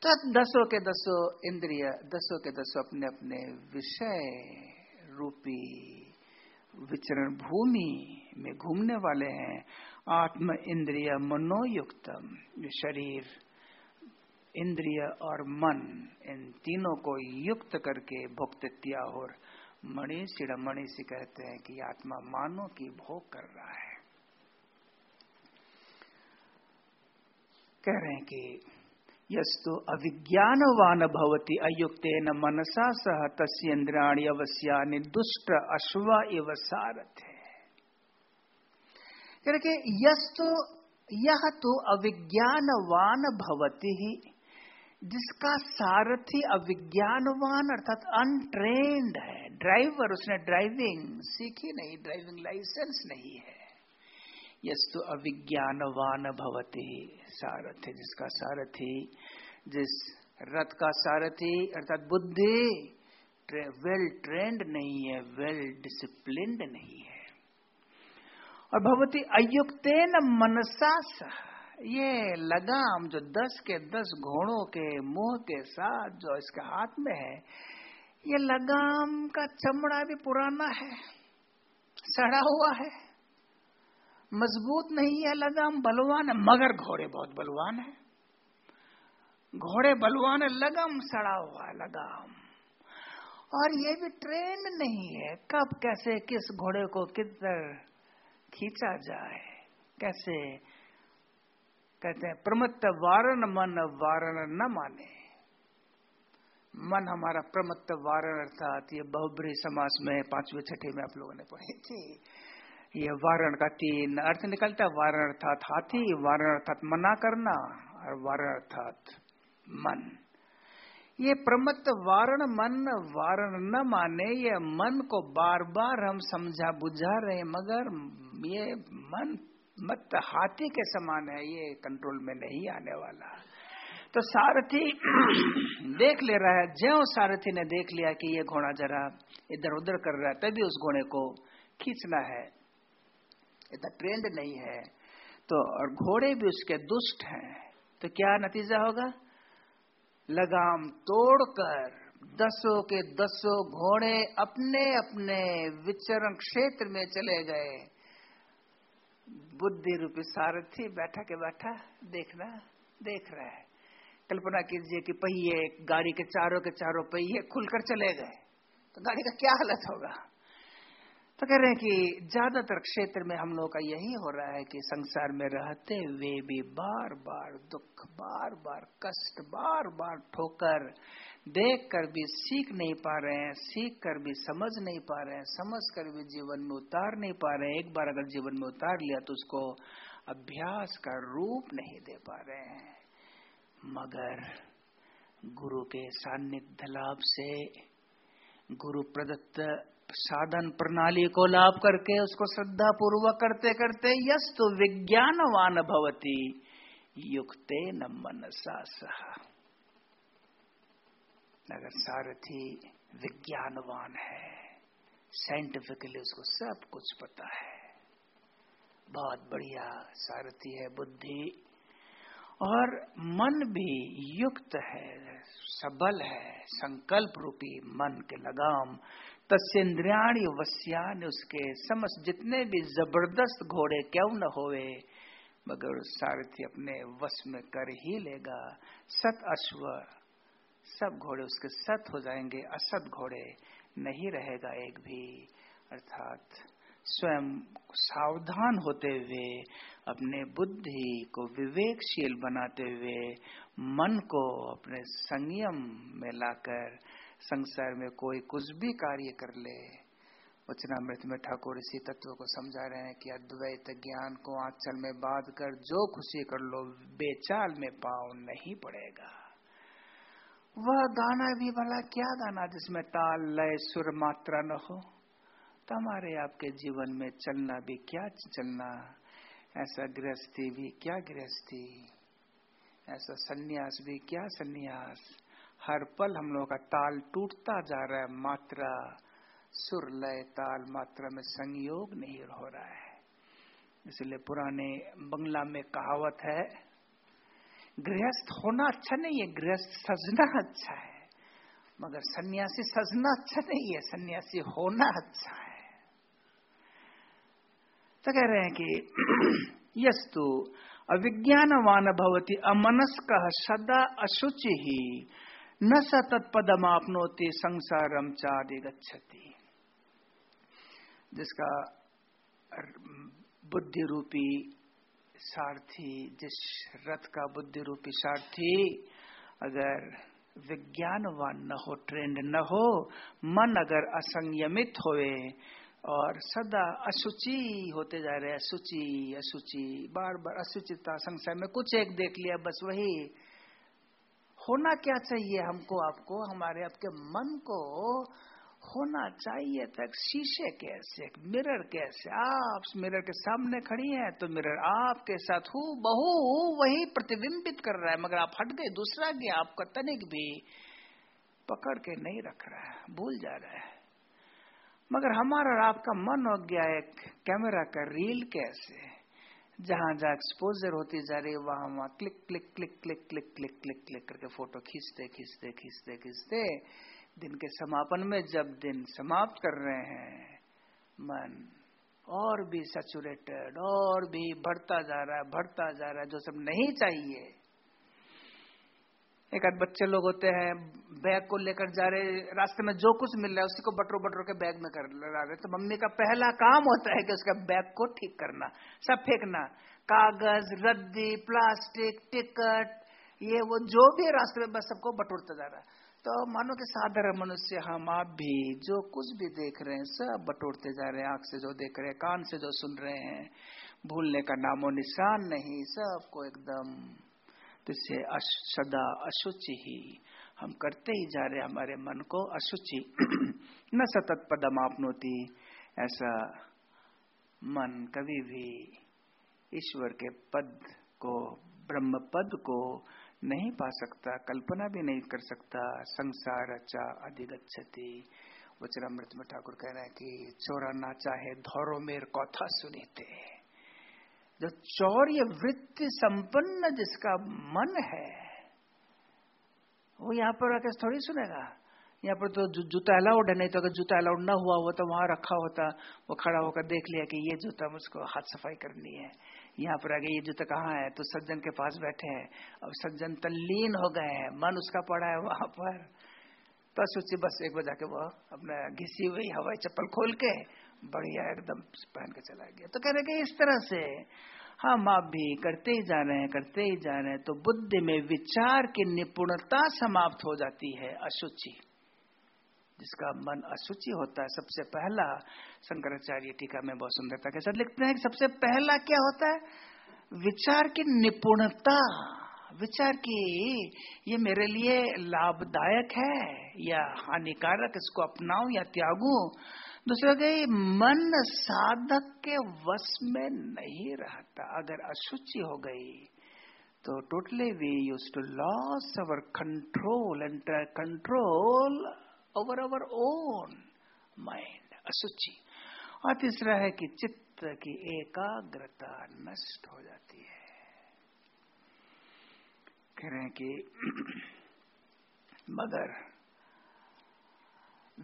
तो दसों के दसों इंद्रिय, दसों के दसों अपने अपने विषय रूपी विचरण भूमि में घूमने वाले हैं। आत्म इंद्रिय मनोयुक्तम शरीर, इंद्रिय और मन, इन तीनों को युक्त करके भुक्त और मणि मणि से कहते हैं कि आत्मा मानो की भोग कर रहा है। कह रहे हैं कि यस्तु अविज्ञानवान भवति अयुक्तेन मनसा सह तस्यन्द्राणि अवश्यानि दुष्ट अश्व इव सारथे। करके यस्तु यह तो अविज्ञानवान भवति ही, जिसका सारथी अविज्ञानवान अर्थात अनट्रेन्ड है। ड्राइवर उसने ड्राइविंग सीखी नहीं ड्राइविंग लाइसेंस नहीं है। यस्तु अविज्ञानवान भवती सारथी जिसका सारथी जिस रथ का सारथी अर्थात बुद्धि ट्रे, वेल ट्रेंड नहीं है वेल डिसिप्लिन्ड नहीं है। और भगवती अयुक्तेन मनसा सह ये लगाम जो दस के दस घोड़ों के मुँह के साथ जो इसके हाथ में है ये लगाम का चमड़ा भी पुराना है सड़ा हुआ है। मज़बूत नहीं है लगाम बलवान है, मगर घोड़े बहुत बलवान है। घोड़े बलवान है लगाम सड़ा हुआ है लगाम और ये भी ट्रेन नहीं है, कब, कैसे, किस घोड़े को किधर खींचा जाए, कैसे? कहते हैं, प्रमत्त वारण मन, वारण न माने। मन हमारा प्रमत्त वारण, अर्थात ये बहुब्री समास में, पांचवे छठे में आप लोगों ने पढ़ी थी। ये वारण का तीन अर्थ निकलता है। वारण अर्थात हाथी, वारण अर्थात मना करना और वारण अर्थात मन। ये प्रमत्त वारण मन, वारण न माने, ये मन को बार बार हम समझा बुझा रहे मगर ये मन मत हाथी के समान है, ये कंट्रोल में नहीं आने वाला। तो सारथी देख ले रहा है, ज्यो सारथी ने देख लिया कि ये घोड़ा जरा इधर उधर कर रहा है, तभी उस घोड़े को खींचना है। इतना ट्रेंड नहीं है तो और घोड़े भी उसके दुष्ट हैं तो क्या नतीजा होगा? लगाम तोड़कर दसों के दसों घोड़े अपने अपने विचरण क्षेत्र में चले गए। बुद्धि रूपी सारथी बैठा के बैठा देखना, देख रहा है। कल्पना कीजिए कि पहिए गाड़ी के चारों के चारों पहिए खुलकर चले गए तो गाड़ी का क्या हालत होगा? तो कह रहे हैं कि ज़्यादातर क्षेत्र में हम लोगों का यही हो रहा है कि संसार में रहते हुए भी बार बार दुख बार बार कष्ट बार बार ठोकर देख कर भी सीख नहीं पा रहे हैं सीख कर भी समझ नहीं पा रहे हैं समझ कर भी जीवन में उतार नहीं पा रहे हैं। एक बार अगर जीवन में उतार लिया तो उसको अभ्यास का रूप नहीं दे पा रहे हैं। मगर गुरु के सान्निध्य लाभ से गुरु प्रदत्त साधन प्रणाली को लाभ करके उसको श्रद्धा पूर्वक करते करते यस तो विज्ञानवान भवती। युक्ते न मनसा सह। अगर सारथी विज्ञानवान है साइंटिफिकली उसको सब कुछ पता है। बहुत बढ़िया सारथी है बुद्धि। और मन भी युक्त है, सबल है, संकल्प रूपी मन के लगाम। तस्ेन्द्रियाणी वस्यान उसके समझ जितने भी ज़बरदस्त घोड़े क्यों न होवे, मगर सारथी अपने वश में कर ही लेगा। सत अश्व, सब घोड़े उसके सत हो जाएँगे, असत घोड़े नहीं रहेगा एक भी। अर्थात स्वयं सावधान होते हुए, अपने बुद्धि को विवेकशील बनाते हुए, मन को अपने संयम में लाकर संसार में कोई कुछ भी कार्य कर ले वचनामृत में ठाकुर इसी तत्व को समझा रहे हैं कि अद्वैत ज्ञान को आंचल में बाँध कर जो खुशी कर लो, बेचाल में पाव नहीं पड़ेगा। वह गाना भी भला क्या गाना जिसमें ताल, लय, सुर मात्रा न हो? तुम्हारे आपके जीवन में चलना भी क्या चलना? ऐसा गृहस्थी भी क्या गृहस्थी? ऐसा सन्यास भी क्या सन्यास? हर पल हम लोगों का ताल टूटता जा रहा है, मात्रा सुर लय ताल मात्रा में संयोग नहीं हो रहा है। इसलिए पुराने बंगला में कहावत है, गृहस्थ होना अच्छा नहीं है, गृहस्थ सजना अच्छा है। मगर सन्यासी सजना अच्छा नहीं है, सन्यासी होना अच्छा है। तो कह रहे हैं कि यस्तु अविज्ञानवान भवती, अमनस्क सदा अशुचि। ही न स तत्पदम आपनोति संसारम चादि गच्छति जिसका बुद्धि रूपी सारथी, जिस रथ का बुद्धि रूपी सारथी अगर विज्ञानवान न हो ट्रेंड न हो, मन अगर असंयमित होए और सदा अशुचि होते जा रहे, अशुचि अशुचि बार बार असुचिता संसार में कुछ एक देख लिया, बस वही होना क्या चाहिए हमको, आपको, हमारे, आपके मन को? होना चाहिए तक शीशे कैसे मिरर कैसे? आप मिरर के सामने खड़ी हैं तो मिरर आपके साथ हु बहु वही प्रतिबिंबित कर रहा है, मगर आप हट गए, दूसरा गया, आपका तनिक भी पकड़ के नहीं रख रहा है, भूल जा रहा है। मगर हमारा आपका मन हो गया एक कैमरा का रील कैसे? जहाँ जहाँ एक्सपोजर होती जा रही है, वहाँ वहाँ click click click click click click click click करके फ़ोटो खींचते खींचते खींचते खींचते। दिन के समापन में जब दिन समाप्त कर रहे हैं, मन और भी सेचुरेटेड और भी बढ़ता जा रहा है, बढ़ता जा रहा है, जो सब नहीं चाहिए एक आध बच्चे लोग होते हैं, बैग को लेकर जा रहे, रास्ते में जो कुछ मिल रहा है, उसी को बटरो बटरो के बैग में कर ला रहे। तो मम्मी का पहला काम होता है कि उसका बैग को ठीक करना, सब फेंकना। कागज़, रद्दी, प्लास्टिक, टिकट, ये वो जो भी रास्ते में बस सबको बटोरता जा रहा है। तो मानो कि साधारण मनुष्य हम आप भी जो कुछ भी देख रहे हैं, सब बटोरते जा रहे हैं। आँख से जो देख रहे हैं, कान से जो सुन रहे हैं, भूलने का नामो निशान नहीं, सबको एकदम तो इसे सदा अशुचि ही। हम करते ही जा रहे हमारे मन को अशुचि। न सतत पदम आपनोती, ऐसा मन कभी भी ईश्वर के पद को, ब्रह्म पद को नहीं पा सकता, कल्पना भी नहीं कर सकता, संसार चा अधिगछति वचरामृत में ठाकुर कह रहे हैं कि, चोरा ना चाहे, धौरो मेर कौथा सुनीते जो चौर्य वृत्ति संपन्न जिसका मन है, वो यहाँ पर आके थोड़ी सुनेगा। यहाँ पर तो जूता अलाउड है, नहीं तो अगर जूता अलाउड ना हुआ हो तो वहाँ रखा होता, वो खड़ा होकर देख लिया कि ये जूता मुझको हाथ सफ़ाई करनी है। यहाँ पर आगे ये जूता कहाँ है? तो सज्जन के पास बैठे हैं। अब सज्जन तल्लीन हो गए हैं, मन उसका पड़ा है वहाँ पर। तो सोची बस एक बजा के वो अपना घिसी हुई हवाई चप्पल खोल के बढ़िया एकदम पहन के चला गया। तो कह रहे कि इस तरह से हम आप भी करते ही जा रहे हैं, करते ही जा रहे हैं तो बुद्धि में विचार की निपुणता समाप्त हो जाती है अशुचि, जिसका मन अशुचि होता है। सबसे पहला शंकराचार्य टीका में बहुत सुंदरता के साथ लिखते हैं कि सबसे पहला क्या होता है? विचार की निपुणता, विचार की ये मेरे लिए लाभदायक है या हानिकारक, इसको अपनाऊं या त्यागू दूसरा गई मन साधक के वश में नहीं रहता। अगर अशुचि हो गई तो totally we use to loss our control and control over our own mind असुचि और तीसरा है कि चित्त की एकाग्रता नष्ट हो जाती है। कह रहे हैं कि मगर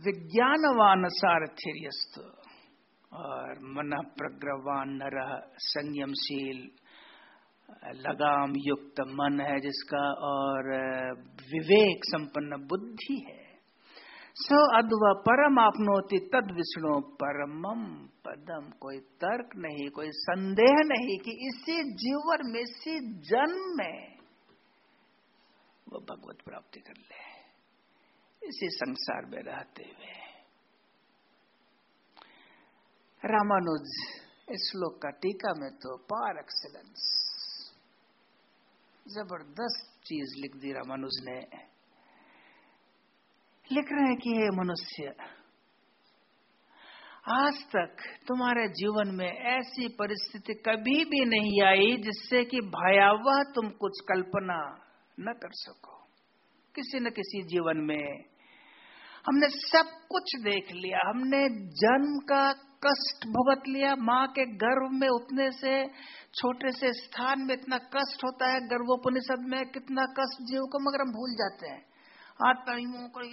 विज्ञानवान सारथ्यस्त और मन प्रग्रवान नर, संयमशील, लगाम युक्त मन है जिसका, और विवेक संपन्न बुद्धि है। सो अद्व परम आपनोति तद विष्णु परमम पदम कोई तर्क नहीं, कोई संदेह नहीं कि इसी जीवन में, इसी जन्म में वो भगवत प्राप्ति कर ले। इसी संसार में रहते हुए। रामानुज, इस श्लोक का टीका में तो पार एक्सलेंस ज़बरदस्त चीज़ लिख दी रामानुज ने। लिख रहे हैं कि हे मनुष्य, आज तक तुम्हारे जीवन में ऐसी परिस्थिति कभी भी नहीं आई जिससे कि भयावह तुम कुछ कल्पना न कर सको। किसी न किसी जीवन में हमने सब कुछ देख लिया। हमने जन्म का कष्ट भुगत लिया। माँ के गर्भ में उतने से, छोटे से स्थान में इतना कष्ट होता है, गर्भोपनिषद में कितना कष्ट जीव को, मगर हम भूल जाते हैं। हाथ पैर कर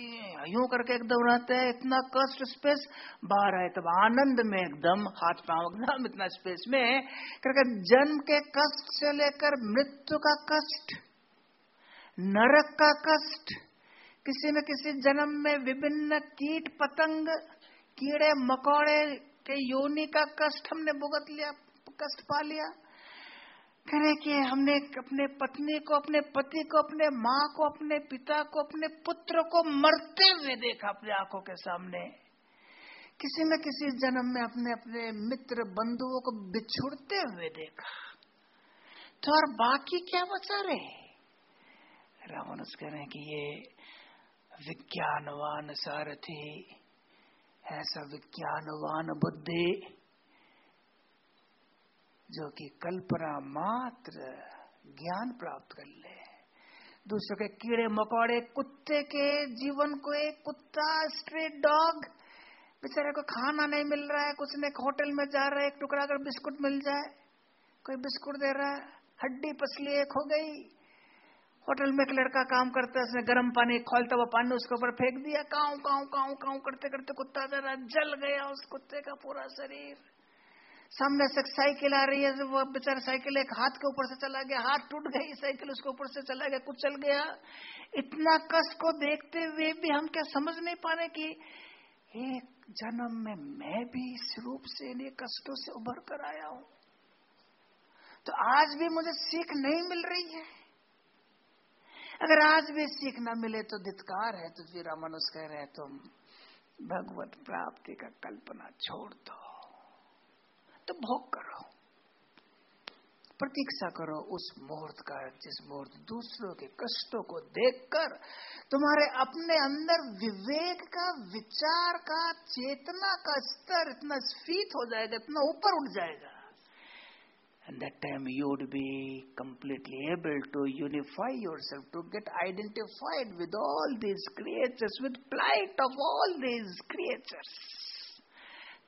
यूँ करके एकदम रहते हैं, इतना कष्ट स्पेस बाहर है तब आनंद में एकदम, हाथ पाँव एकदम इतना स्पेस में करके जन्म के कष्ट से लेकर मृत्यु का कष्ट, नरक का कष्ट किसी न किसी जन्म में विभिन्न कीट पतंग, कीड़े, मकोड़े के योनि का कष्ट हमने भुगत लिया, कष्ट पा लिया। करे कि हमने अपने पत्नी को, अपने पति को, अपने माँ को, अपने पिता को, अपने पुत्र को मरते हुए देखा अपने आँखों के सामने। किसी न किसी जन्म में अपने अपने मित्र बंधुओं को बिछुड़ते हुए देखा। तो और बाकी क्या बचा रहे? रावण कह रहे हैं कि ये विज्ञानवान सारथी, ऐसा विज्ञानवान बुद्धि जो कि कल्पना मात्र ज्ञान प्राप्त कर ले। दूसरों के कीड़े, मकोड़े, कुत्ते के जीवन को एक कुत्ता, स्ट्रीट डॉग, बेचारे को खाना नहीं मिल रहा है, कुछ ने होटल में जा रहा है, एक टुकड़ा अगर बिस्कुट मिल जाए, कोई बिस्कुट दे रहा है, हड्डी पसली एक हो गई होटल में एक लड़का काम करता है, उसने गर्म पानी खोलता हुआ पानी उसके ऊपर फेंक दिया। काऊ काऊ काऊ काऊ करते करते कुत्ता जरा जल गया उस कुत्ते का पूरा शरीर। सामने से साइकिल आ रही है वो बेचारा साइकिल एक हाथ के ऊपर से चला गया। हाथ टूट गई साइकिल उसके ऊपर से चला गया कुछ चल गया। इतना कष्ट को देखते हुए भी हम क्या समझ नहीं पा रहे कि एक जन्म में मैं भी इस रूप से इन कष्टों से उभर कर आया हूँ। तो आज भी मुझे सीख नहीं मिल रही है। अगर आज भी सीख न मिले तो धित्कार है तो फिर मनुष्य कह रहे तुम भगवत प्राप्ति का कल्पना छोड़ दो। तो भोग करो। प्रतीक्षा करो उस मुहूर्त का, जिस मुहूर्त दूसरों के कष्टों को देखकर तुम्हारे अपने अंदर विवेक का, विचार का, चेतना का स्तर इतना स्फीत हो जाएगा, इतना ऊपर उठ जाएगा। And that time you would be completely able to unify yourself, to get identified with all these creatures, with plight of all these creatures.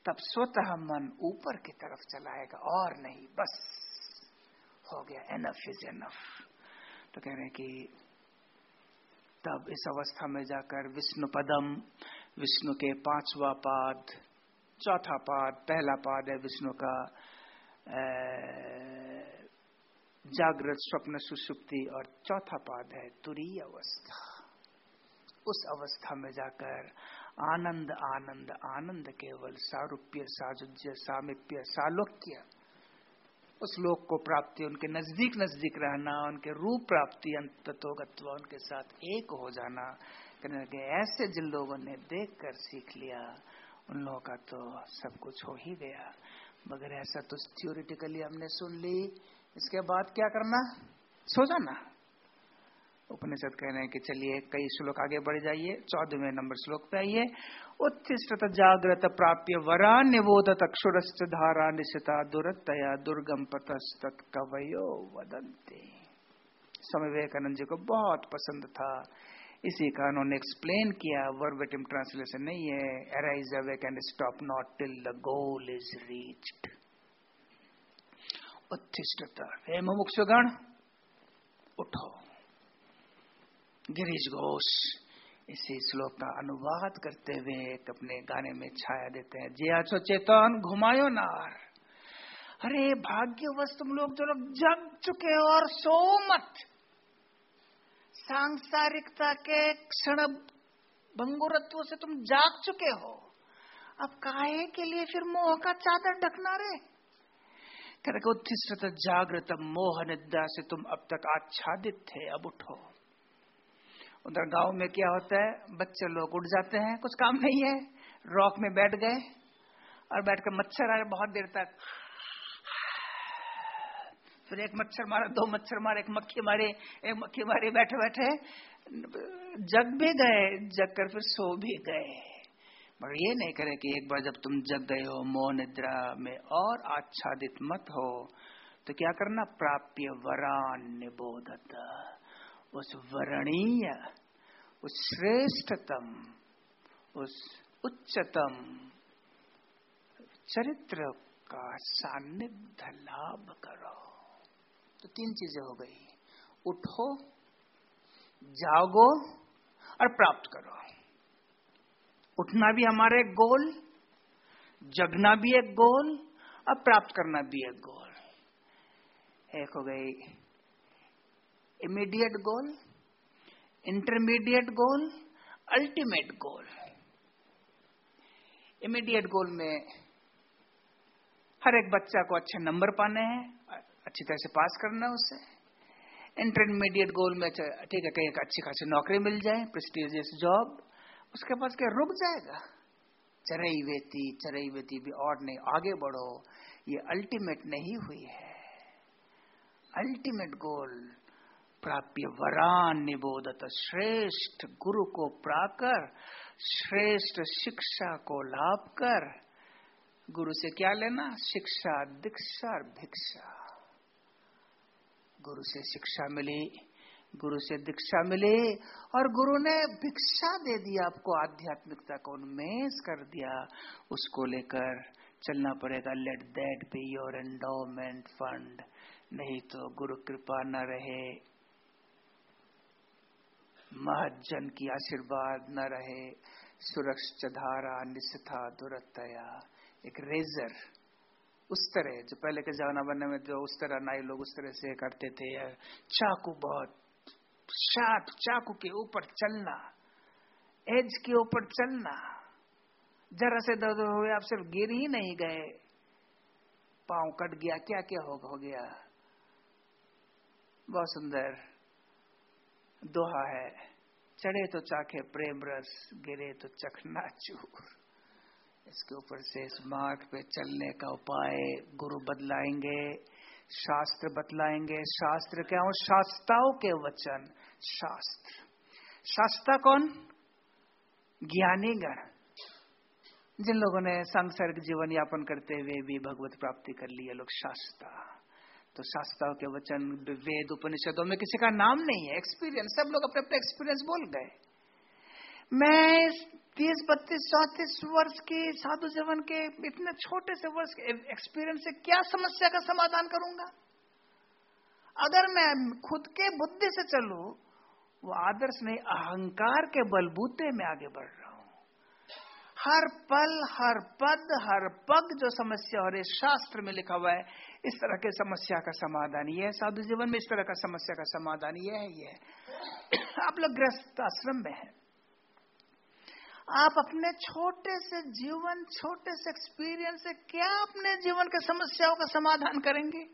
तब स्वतः मन ऊपर की तरफ़ चलाएगा और नहीं बस हो गया एनफ इज़ एनफ तो कह रहे हैं कि तब इस अवस्था में जाकर विष्णु पदम विष्णु के पांचवा पाद चौथा पाद पहला पाद है विष्णु का जागृत स्वप्न सुसुप्ति और चौथा पाद है तुरीय अवस्था। उस अवस्था में जाकर आनंद आनंद आनंद केवल सारूप्य, साजुज्य, सामिप्य, सालोक्य। उस लोक को प्राप्ति, उनके नज़दीक नज़दीक रहना, उनके रूप प्राप्ति अंतत्वगत्व उनके साथ एक हो जाना, कहने लगे, ऐसे जिन लोगों ने देख कर सीख लिया, उन लोगों का तो सब कुछ हो ही गया। मगर ऐसा तो थियोरिटिकली हमने सुन ली। इसके बाद क्या करना? सो जाना। उपनिषद कह रहे हैं कि चलिए कई श्लोक आगे बढ़ जाइए। चौदहवें नंबर श्लोक पे आइए। उत्तिष्ठत जागृत प्राप्य वरा निबोधत अक्षुरस्त धारा निशिता दुरतया दुर्गम पतस्तत कवयो वदंते स्वामी विवेकानंद जी को बहुत पसंद था। इसी का उन्होंने एक्सप्लेन किया वर्बेटिम ट्रांसलेशन नहीं है arise awake and stop not till the goal is reached उत्तिष्ठता। हे मुमुक्षुगण, उठो। गिरीश घोष, इसी श्लोक का अनुवाद करते हुए एक अपने गाने में छाया देते हैं। जे आछो चेतन, घुमायो नार। अरे, भाग्यवश तुम लोग जो लोग जग चुके हो और सो मत। सांसारिकता के क्षण भंगुरत्व से तुम जाग चुके हो। अब काहे के लिए फिर मोह का चादर ढकना रे? करके उत्थिष्ट जागृत, मोह निद्रा से तुम अब तक आच्छादित थे, अब उठो। उधर गाँव में क्या होता है, बच्चे लोग उठ जाते हैं, कुछ काम नहीं है, रॉक में बैठ गए और बैठकर मच्छर आए, बहुत देर तक फिर एक मच्छर मारा, दो मच्छर मारे, एक मक्खी मारे, एक मक्खी मारे, बैठे बैठे। जग भी गए, जग कर फिर सो भी गए। मगर ये नहीं करे कि एक बार जब तुम जग गए हो, मोह, निद्रा में और आच्छादित मत हो तो क्या करना? प्राप्य वरान निबोधत। उस वरणीय, उस श्रेष्ठतम, उस उच्चतम चरित्र का सानिध्य लाभ करो। तो तीन चीज़ें हो गई। उठो, जागो और प्राप्त करो। उठना भी हमारा एक गोल, जगना भी एक गोल और प्राप्त करना भी एक गोल। एक हो गई immediate goal intermediate goal ultimate goal immediate goal में हर एक बच्चा को अच्छे नंबर पाने हैं अच्छी तरह से पास करना उससे इंटरमीडिएट गोल में ठीक है, कहीं अच्छी खासी नौकरी मिल जाए प्रेस्टिजियस जॉब उसके पास क्या रुक जाएगा? चरई वेती चरई वेती भी और नहीं, आगे बढ़ो। ये अल्टीमेट नहीं हुई है। अल्टीमेट गोल प्राप्य वरान निबोधत, श्रेष्ठ गुरु को प्राकर, श्रेष्ठ शिक्षा को लाभ कर गुरु से क्या लेना? शिक्षा, दीक्षा भिक्षा। गुरु से शिक्षा मिली, गुरु से दीक्षा मिली और गुरु ने भिक्षा दे दिया आपको आध्यात्मिकता को उन्मेष कर दिया। उसको लेकर चलना पड़ेगा let that be your endowment fund नहीं तो गुरु कृपा न रहे, महजन की आशीर्वाद न रहे सुरक्षा धारा निस्था दुरतया। एक रेजर उस तरह जो पहले के जमाना बनने में जो उस तरह नाई लोग उस तरह से करते थे चाकू बहुत शार्प चाकू के ऊपर चलना एज के ऊपर चलना जरा से दर्द हो गया आप सिर्फ़ गिर ही नहीं गए पाँव कट गया क्या क्या हो, हो गया। बहुत सुंदर दोहा है चढ़े तो चाखे प्रेम रस गिरे तो चखना चूर। इसके ऊपर से इस मार्ग पे चलने का उपाय गुरु बदलाएँगे शास्त्र बतलाएँगे। शास्त्र क्या हो? शास्त्राओं के वचन। शास्त्र। शास्त्रा कौन? ज्ञानी गण जिन लोगों ने सांसर्ग जीवन यापन करते हुए भी भगवत प्राप्ति कर ली है लोग शास्त्रा। तो शास्त्राओं के वचन वेद उपनिषदों में किसी का नाम नहीं है। एक्सपीरियंस सब लोग अपने अपने एक्सपीरियंस बोल गए। मैं तीस, बत्तीस, चौतीस वर्ष की साधु जीवन के, इतने छोटे से वर्ष के एक्सपीरियंस से क्या समस्या का समाधान करूँगा? अगर मैं खुद के बुद्धि से चलू, वो आदर्श नहीं, अहंकार के बलबूते में आगे बढ़ रहा हूँ। हर पल, हर पद, हर पग जो समस्या हो रही शास्त्र में लिखा हुआ है, इस तरह के समस्या का समाधान ये है। साधु जीवन में इस तरह का समस्या का समाधान यह है ये है। आप लोग गृहस्थ आश्रम में है। आप अपने छोटे से जीवन, छोटे से एक्सपीरियंस से क्या अपने जीवन के समस्याओं का समाधान करेंगे?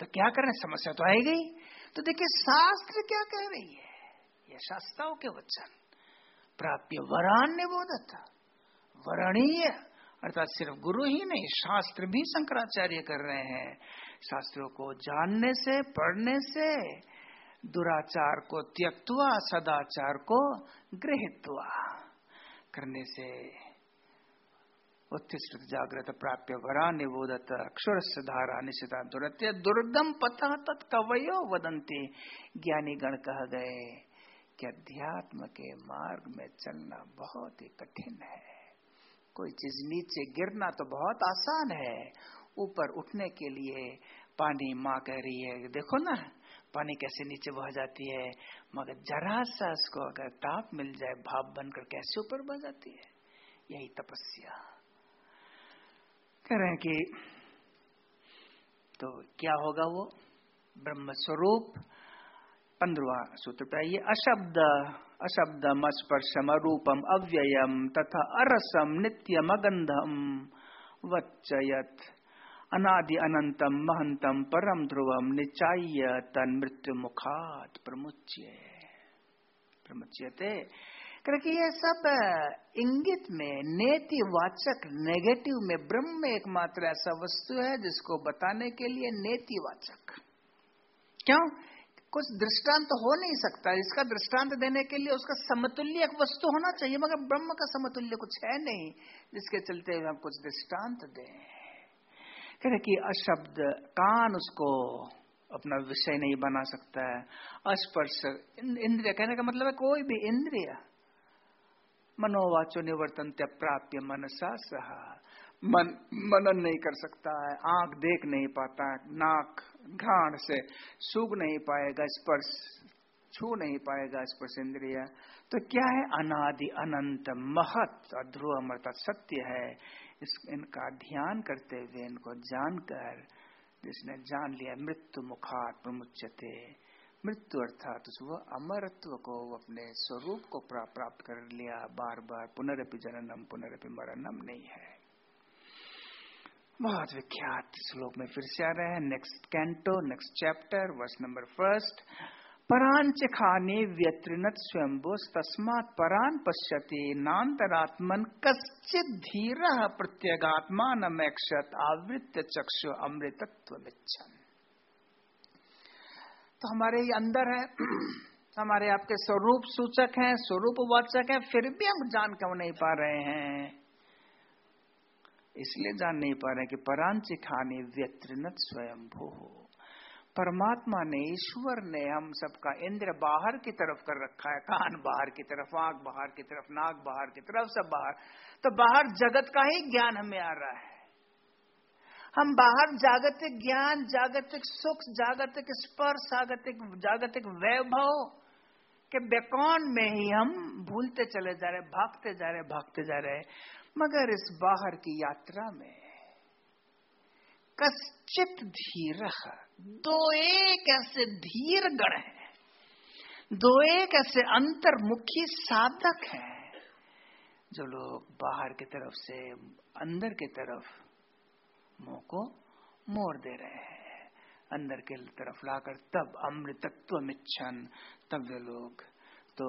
तो क्या करें? समस्या तो आएगी तो देखिए, शास्त्र क्या कह रही है? ये शास्त्राओं के वचन। प्राप्य वरान्य बोधत वरणीय, अर्थात सिर्फ़ गुरु ही नहीं, शास्त्र भी शंकराचार्य कर रहे हैं। शास्त्रों को जानने से, पढ़ने से, दुराचार को त्यक्तवा, सदाचार को गृहित्वा। करने से उत्तिष्ठ जागृत प्राप्य वरा निबोधत अक्षर धारा निशिता दुरत्य दुर्गम पता तत्कवयो वदंती ज्ञानी गण कह गए कि अध्यात्म के मार्ग में चलना बहुत ही कठिन है। कोई चीज़ नीचे गिरना तो बहुत आसान है। ऊपर उठने के लिए पानी माँ कह रही है, देखो ना पानी कैसे नीचे बह जाती है, मगर जरा सा उसको अगर ताप मिल जाए, भाप बनकर कैसे ऊपर बह जाती है? यही तपस्या। कह रहे हैं कि तो क्या होगा वो? ब्रह्म स्वरूप पंद्रवा सूत्र पे ये अशब्द अशब्दम स्पर्शम रूपम अव्ययम, तथा अरसम नित्यम अगंधम वच्चयत। अनादि अनंतम महंतम परम ध्रुवम निचाय तन मृत्यु मुखात प्रमुच्य क्योंकि ये सब इंगित में नेतिवाचक नेगेटिव में, ब्रह्म एकमात्र ऐसा वस्तु है जिसको बताने के लिए नेतिवाचक क्यों? कुछ दृष्टांत तो हो नहीं सकता। इसका दृष्टांत देने के लिए उसका समतुल्य एक वस्तु होना चाहिए, मगर ब्रह्म का समतुल्य कुछ है नहीं, जिसके चलते हम कुछ दृष्टांत दें। कह कि अशब्द कान उसको अपना विषय नहीं बना सकता है। अस्पर्श इंद्रिय, कहने का मतलब है कोई भी इंद्रिय। मनोवाचो निवर्तन प्राप्य मनसा सहा। मन, मनन नहीं कर सकता है, आँख देख नहीं पाता नाक, घाण से सूख नहीं पाएगा, स्पर्श, छू नहीं पाएगा स्पर्श इंद्रिय। तो क्या है? अनादि अनंत महत ध्रुव अमृत सत्य है। इस, इनका ध्यान करते हुए, इनको जानकर, जिसने जान लिया, मृत्यु मुखात प्रमुचते मृत्यु अर्थात वह अमरत्व को अपने स्वरूप को प्राप्त कर लिया। बार बार पुनरपि जननम, पुनरपि मरणम नहीं है। बहुत विख्यात श्लोक में फिर से आ रहे हैं। नेक्स्ट कैंटो नेक्स्ट चैप्टर वर्ष नंबर फ़र्स्ट परांच खाने व्यत्रिनत स्वयंभो तस्मात परान पश्यति। नान्तरात्मन कश्चित धीर प्रत्यगात्मा नक्षत आवृत्य चक्षु अमृतत्व तो हमारे ये अंदर है, हमारे आपके स्वरूप सूचक हैं, स्वरूप वाचक हैं, फिर भी हम जान क्यों नहीं पा रहे हैं? इसलिए जान नहीं पा रहे कि परांच खाने व्यत्रिनत स्वयं भू परमात्मा ने, ईश्वर ने हम सबका इंद्र बाहर की तरफ़ कर रखा है, कान बाहर की तरफ़, आँख बाहर की तरफ़, नाक बाहर की तरफ़, सब बाहर। तो बाहर जगत का ही ज्ञान हमें आ रहा है। हम बाहर जागतिक ज्ञान, जागतिक सुख, जागतिक स्पर्श, जागतिक जागतिक वैभव के बेकौन में ही हम भूलते चले जा रहे भागते जा रहे भागते जा रहे मगर इस बाहर की यात्रा में कश्चित धीर दो एक ऐसे धीर गण है। दो एक ऐसे अंतर्मुखी साधक है, जो लोग बाहर की तरफ़ से अंदर की तरफ़ मुँह को मोड़ दे रहे हैं। अंदर के तरफ़ लाकर तब अमृतत्व मिच्छन, तब वे लोग तो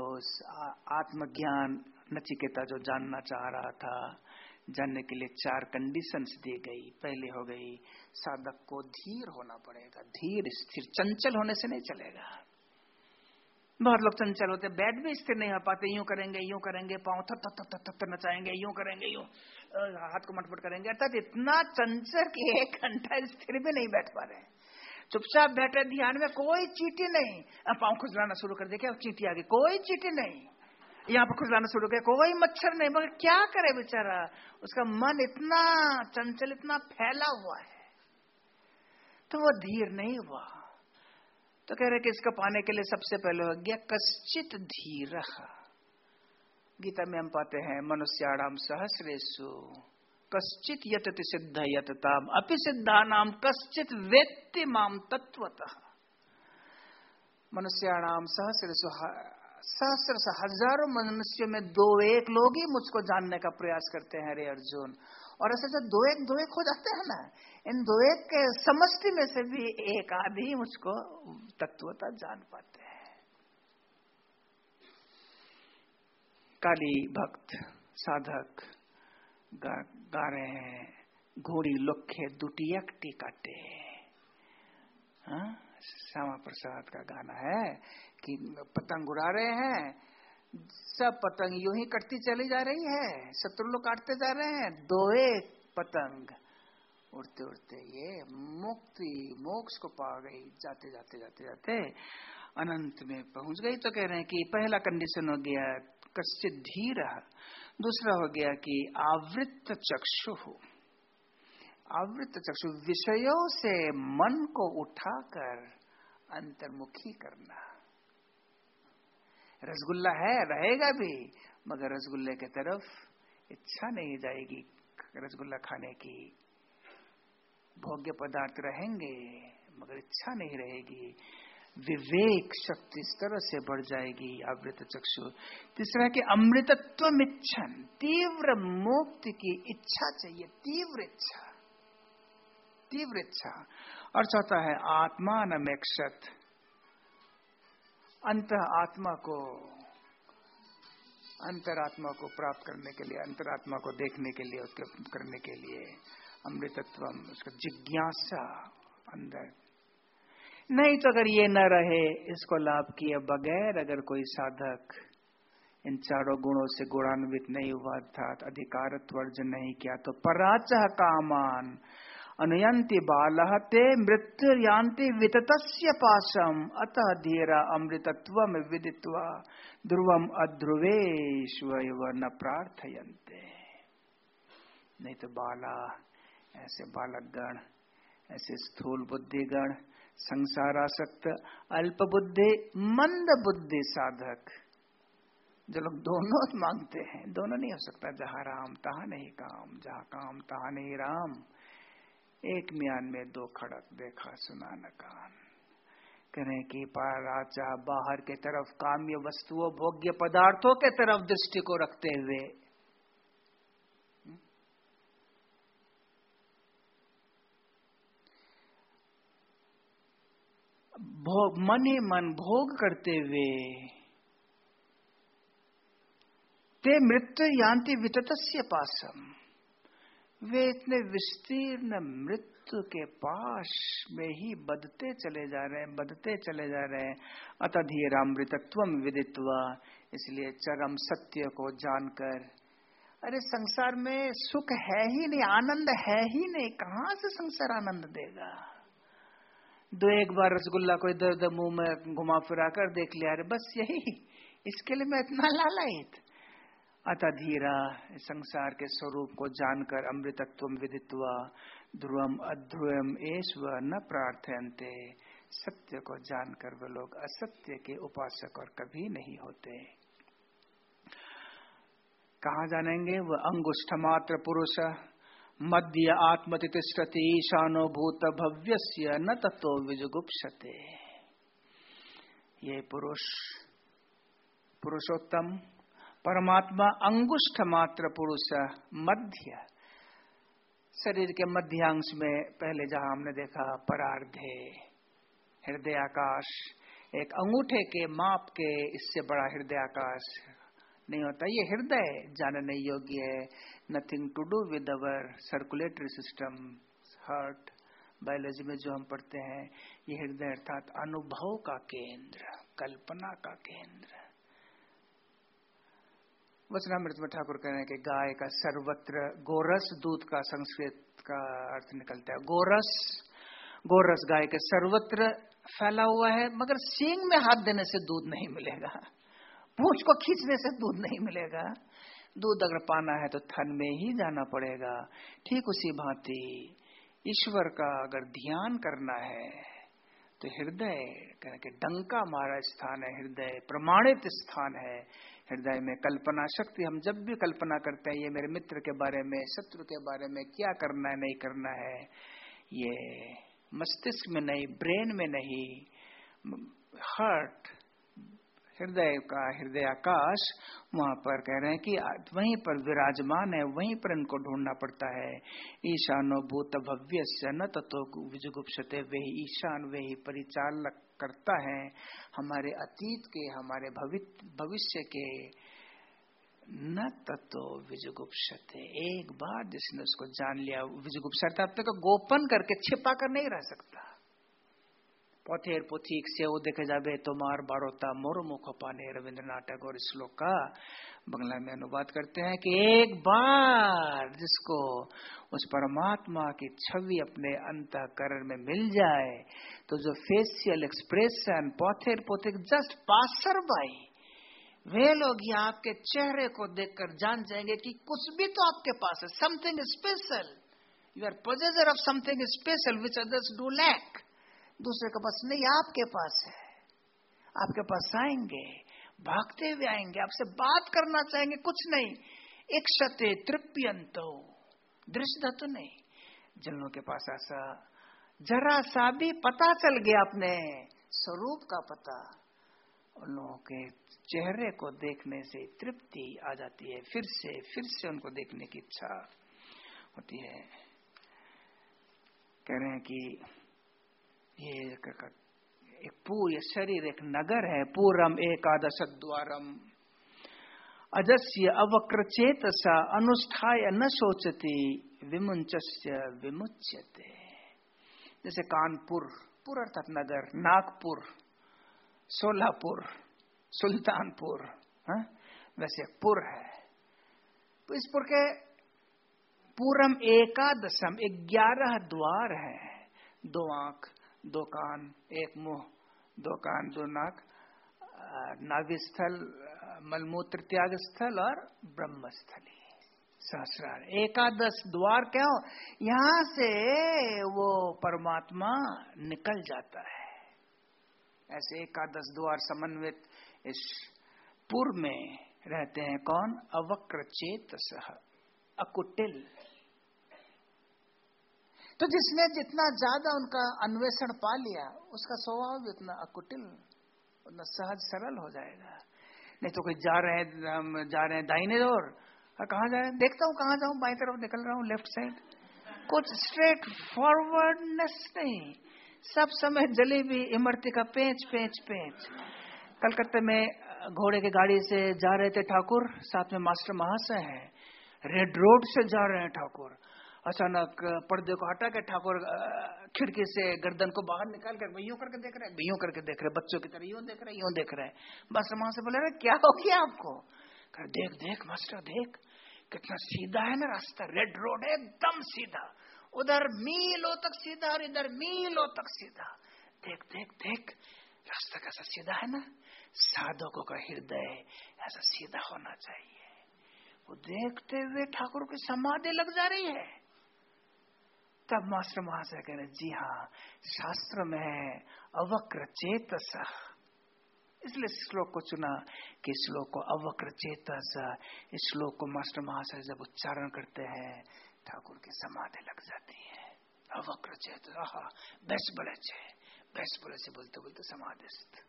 आत्मज्ञान नचिकेता जो जानना चाह रहा था जानने के लिए चार कंडीशंस दी गई। पहले हो गई, साधक को धीर होना पड़ेगा। धीर, स्थिर, चंचल होने से नहीं चलेगा। बहुत लोग चंचल होते बैठ भी स्थिर नहीं हो पाते, यूँ करेंगे यूँ करेंगे, पाँव थर थर थर थर नचाएँगे, यूँ करेंगे, यूँ हाथ को मटमट करेंगे। अर्थात इतना चंचल कि एक घंटा स्थिर भी नहीं बैठ पा रहे चुपचाप बैठे, ध्यान में कोई चीटी नहीं। पाँव खुजलाना शुरू कर दे, क्या चीटी आ गई कोई चीटी नहीं। यहाँ पर खुजलाना शुरू किया। कोई मच्छर नहीं, मगर क्या करे बेचारा? उसका मन इतना चंचल, इतना फैला हुआ है। तो वो धीर नहीं हुआ। तो कह रहे कि इसको पाने के लिए सबसे पहले हो गया कश्चित धीर। गीता में हम पाते हैं मनुष्याणाम सहस्रेशु कश्चित यतति सिद्ध यतताम अपि सिद्धा नाम कश्चित व्यक्ति माम तत्वतः मनुष्याणाम सहस्रेशु सहस्र से हज़ारों मनुष्यों में दो एक लोग ही मुझको जानने का प्रयास करते हैं रे अर्जुन। और ऐसे जो दो एक दो एक हो जाते हैं ना? इन दो एक के समष्टि में से भी एक आदि मुझको तत्वता जान पाते हैं। काली भक्त साधक गा, गा रहे हैं। घोड़ी लुखे दुटियकटी काटे हाँ? श्यामा प्रसाद का गाना है। कि पतंग उड़ा रहे हैं, सब पतंग यूँ ही कटती चली जा रही है, शत्रु लोग काटते जा रहे हैं दो एक पतंग। उड़ते उड़ते ये मुक्ति, मोक्ष को पा गई, जाते जाते जाते जाते, अनंत में पहुँच गई। तो कह रहे हैं कि पहला कंडीशन हो गया, कश्चित धीर। दूसरा हो गया कि आवृत्त चक्षु आवृत्त चक्षु विषयों से मन को उठाकर अंतर्मुखी करना। रसगुल्ला है, रहेगा भी, मगर रसगुल्ले की तरफ़ इच्छा नहीं जाएगी रसगुल्ला खाने की। भोग्य पदार्थ रहेंगे, मगर इच्छा नहीं रहेगी। विवेक शक्ति इस तरह से बढ़ जाएगी अमृत चक्षु। तीसरा कि अमृतत्व इच्छन तीव्र मुक्ति की इच्छा चाहिए, तीव्र इच्छा तीव्र इच्छा। और चौथा है आत्मा नमेक्षत अंत आत्मा को, अंतरात्मा को प्राप्त करने के लिए, अंतरात्मा को देखने के लिए, उसके करने के लिए अमृतत्व उसका जिज्ञासा अंदर। नहीं तो अगर ये न रहे, इसको लाभ किए बगैर अगर कोई साधक इन चारों गुणों से गुणान्वित नहीं हुआ, अर्थात अधिकारत्वर्जन नहीं किया तो पराच कामान अनुयंति बाल ते मृत्यु यांति वितत पाशम। अतः धीरा अमृतत्व विदित्वा ध्रुवम अध्रुवेश्व न प्रार्थयंते नहीं तो बाला, ऐसे बालक गण ऐसे स्थूल बुद्धि गण संसारासक्त, अल्प बुद्धि, मंद बुद्धि साधक, जो लोग दोनों मांगते हैं, दोनों नहीं हो सकता, जहाँ राम, तहा नहीं काम, जहाँ काम, तहा नहीं राम। एक म्यान में दो खड़क देखा सुना न कान कि राजा, बाहर के तरफ़ काम्य वस्तुओं, भोग्य पदार्थों के तरफ़ दृष्टि को रखते हुए। भोग, मन ही मन भोग करते हुए ते मृत्यु यान्ति विततस्य पासम। वे इतने विस्तीर्ण मृत्यु के पास में ही बदते चले जा रहे हैं, बदते चले जा रहे हैं। अतधीरामृतत्व विदित्वा, इसलिए चरम सत्य को जानकर। अरे, संसार में सुख है ही नहीं, आनंद है ही नहीं, कहाँ से संसार आनंद देगा? दो एक बार रसगुल्ला को इधर उधर मुँह में घुमा फिरा कर देख लिया, अरे बस यही, इसके लिए मैं इतना लालायित। अतः धीरा, संसार के स्वरूप को जानकर अमृतत्व विदित्वा ध्रुवम अध्रुवम ईश्वर न प्रार्थयंते सत्य को जानकर वे लोग असत्य के उपासक और कभी नहीं होते। कहा जानेंगे? वह अंगुष्ठ मात्र पुरुष मध्य आत्मतिष्ठति ईशानो भूत भव्य न तत्व विजुगुप्सते। ये पुरुष, पुरुषोत्तम परमात्मा अंगुष्ठ मात्र पुरुष मध्य। शरीर के मध्यांश में पहले जहाँ हमने देखा, परार्धे। हृदय आकाश, एक अंगूठे के माप के इससे बड़ा हृदय आकाश नहीं होता। ये हृदय जानने योग्य है। Nothing to do with our circulatory system heart biology में जो हम पढ़ते हैं, ये हृदय अर्थात अनुभव का केंद्र, कल्पना का केंद्र। वचनामृत में ठाकुर कह रहे हैं कि गाय का सर्वत्र, गोरस दूध का संस्कृत का अर्थ निकलता है। गोरस गोरस गाय के सर्वत्र फैला हुआ है, मगर सींग में हाथ देने से दूध नहीं मिलेगा। पूछ को खींचने से दूध नहीं मिलेगा। दूध अगर पाना है तो थन में ही जाना पड़ेगा। ठीक उसी भांति ईश्वर का अगर ध्यान करना है तो हृदय के डंका मारा स्थान है, हृदय प्रमाणित स्थान है। हृदय में कल्पना शक्ति, हम जब भी कल्पना करते हैं, ये मेरे मित्र के बारे में, शत्रु के बारे में, क्या करना है, नहीं करना है, ये मस्तिष्क में नहीं, ब्रेन में नहीं, हार्ट, हृदय का, हृदय आकाश, वहाँ पर कह रहे हैं कि वहीं पर विराजमान है, वहीं पर इनको ढूंढना पड़ता है। ईशानो भूत भव्य न तत्व विजुगुप्सते वे ईशान, वे ही परिचालक करता है, हमारे अतीत के, हमारे भविष्य के, न तत्व विजुगुप्सते। एक बार जिसने उसको जान लिया, विजुगुप्सता तो गोपन करके छिपा कर नहीं रह सकता। से वो देखे जाबे तुम्हार बारोता मोर मुख पाने रविंद्रनाथ टैगोर श्लोक का बंगला में अनुवाद करते हैं कि एक बार जिसको उस परमात्मा की छवि अपने अंतकरण में मिल जाए तो जो फेसियल एक्सप्रेशन पोथेर पोथिक जस्ट पासर बाई वे लोग ये आपके चेहरे को देखकर जान जाएँगे कि कुछ भी तो आपके पास है। Something special you are possessor of something special which others do lack दूसरे के पास नहीं, आपके पास है। आपके पास आएँगे, भागते हुए आएँगे, आपसे बात करना चाहेंगे, कुछ नहीं। एक सत्य तृप्यंत दृश्य तो नहीं। जिन लोगों के पास ऐसा जरा सा भी पता चल गया अपने स्वरूप का पता, उन लोगों के चेहरे को देखने से तृप्ति आ जाती है, फिर से फिर से उनको देखने की इच्छा होती है। कह रहे हैं कि ये एक पूर्ण शरीर, एक नगर है, पूरम एकादश द्वारम। अजस्य अवक्र चेतसा अनुष्ठाय न सोचती विमुंच विमुच्यते। जैसे कानपुर, पुर अर्थात नगर, नागपुर, सोलापुर, सुल्तानपुर हाँ? वैसे पुर है। तो इस पुर के पूरम एकादशम ग्यारह द्वार है, दो आँख दो कान, एक मुँह, दो कान, दो नाक नाभि स्थल मलमूत्र त्याग स्थल और ब्रह्म स्थली सहस्रार। एकादश द्वार क्या? हो यहाँ से वो परमात्मा निकल जाता है। ऐसे एकादश द्वार समन्वित इस पूर्व में रहते हैं कौन? अवक्र चेत सह अकुटिल। तो जिसने जितना ज़्यादा उनका अन्वेषण पा लिया, उसका स्वभाव भी उतना अकुटिल, उतना सहज सरल हो जाएगा। नहीं तो कोई जा रहे हैं जा रहे हैं दाहिने ओर। कहा जा रहे हैं? देखता हूँ, कहाँ जाऊँ, बाई तरफ़ निकल रहा हूँ लेफ़्ट साइड कुछ स्ट्रेट फॉरवर्डनेस नहीं। सब समय जलेबी, इमरती का पेच पेच पेच। कलकत्ते में घोड़े की गाड़ी से जा रहे थे ठाकुर, साथ में मास्टर महाशय है। रेड रोड से जा रहे हैं ठाकुर। अचानक पर्दे को हटा के ठाकुर खिड़की से गर्दन को बाहर निकाल कर यूँ करके देख रहे यूँ करके देख रहे बच्चों की तरह यूँ देख रहे यूँ देख रहे बस वहाँ से बोले रहे क्या हो गया आपको? कर देख देख, मास्टर, देख, कितना सीधा है ना रास्ता, रेड रोड है एकदम सीधा, उधर मीलों तक सीधा और इधर मीलों तक सीधा। देख देख देख, रास्ता कैसा सीधा है ना, साधकों का हृदय ऐसा सीधा होना चाहिए। वो देखते हुए ठाकुर की समाधि लग जा रही है। तब मास्टर महाशय कह रहे जी हाँ शास्त्र में है, अवक्र चेतस। इसलिए श्लोक को चुना कि श्लोक को अवक्र चेतस। इस श्लोक को मास्टर महाशय जब उच्चारण करते हैं, ठाकुर की समाधि लग जाती है। अवक्र चेत बेस बड़े छे, बेस बड़े से बोलते बोलते समाधिस्थ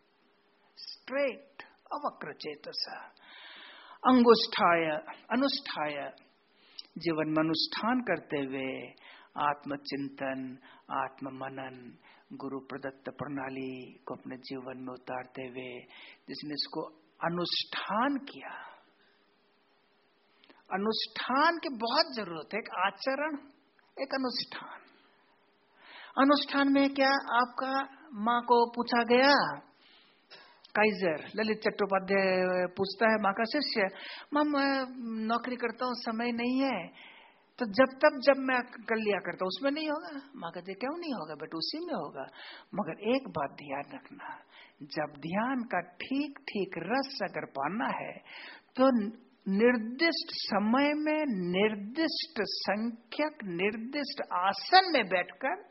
स्ट्रेट अवक्र चेतस। अंगुष्ठाय, अनुष्ठाय, जीवन में अनुष्ठान करते हुए आत्मचिंतन आत्म मनन गुरु प्रदत्त प्रणाली को अपने जीवन में उतारते हुए, जिसने इसको अनुष्ठान किया। अनुष्ठान की बहुत ज़रूरत है, एक आचरण, एक अनुष्ठान। अनुष्ठान में क्या आपका माँ को पूछा गया? काइजर, ललित चट्टोपाध्याय पूछता है माँ का शिष्य माँ मैं नौकरी करता हूँ, समय नहीं है तो जब तब जब मैं कर लिया करता उसमें नहीं होगा। माँ कहते क्यों नहीं होगा बट? उसी में होगा। मगर एक बात ध्यान रखना, जब ध्यान का ठीक ठीक रस अगर पाना है तो निर्दिष्ट समय में निर्दिष्ट संख्यक, निर्दिष्ट आसन में बैठकर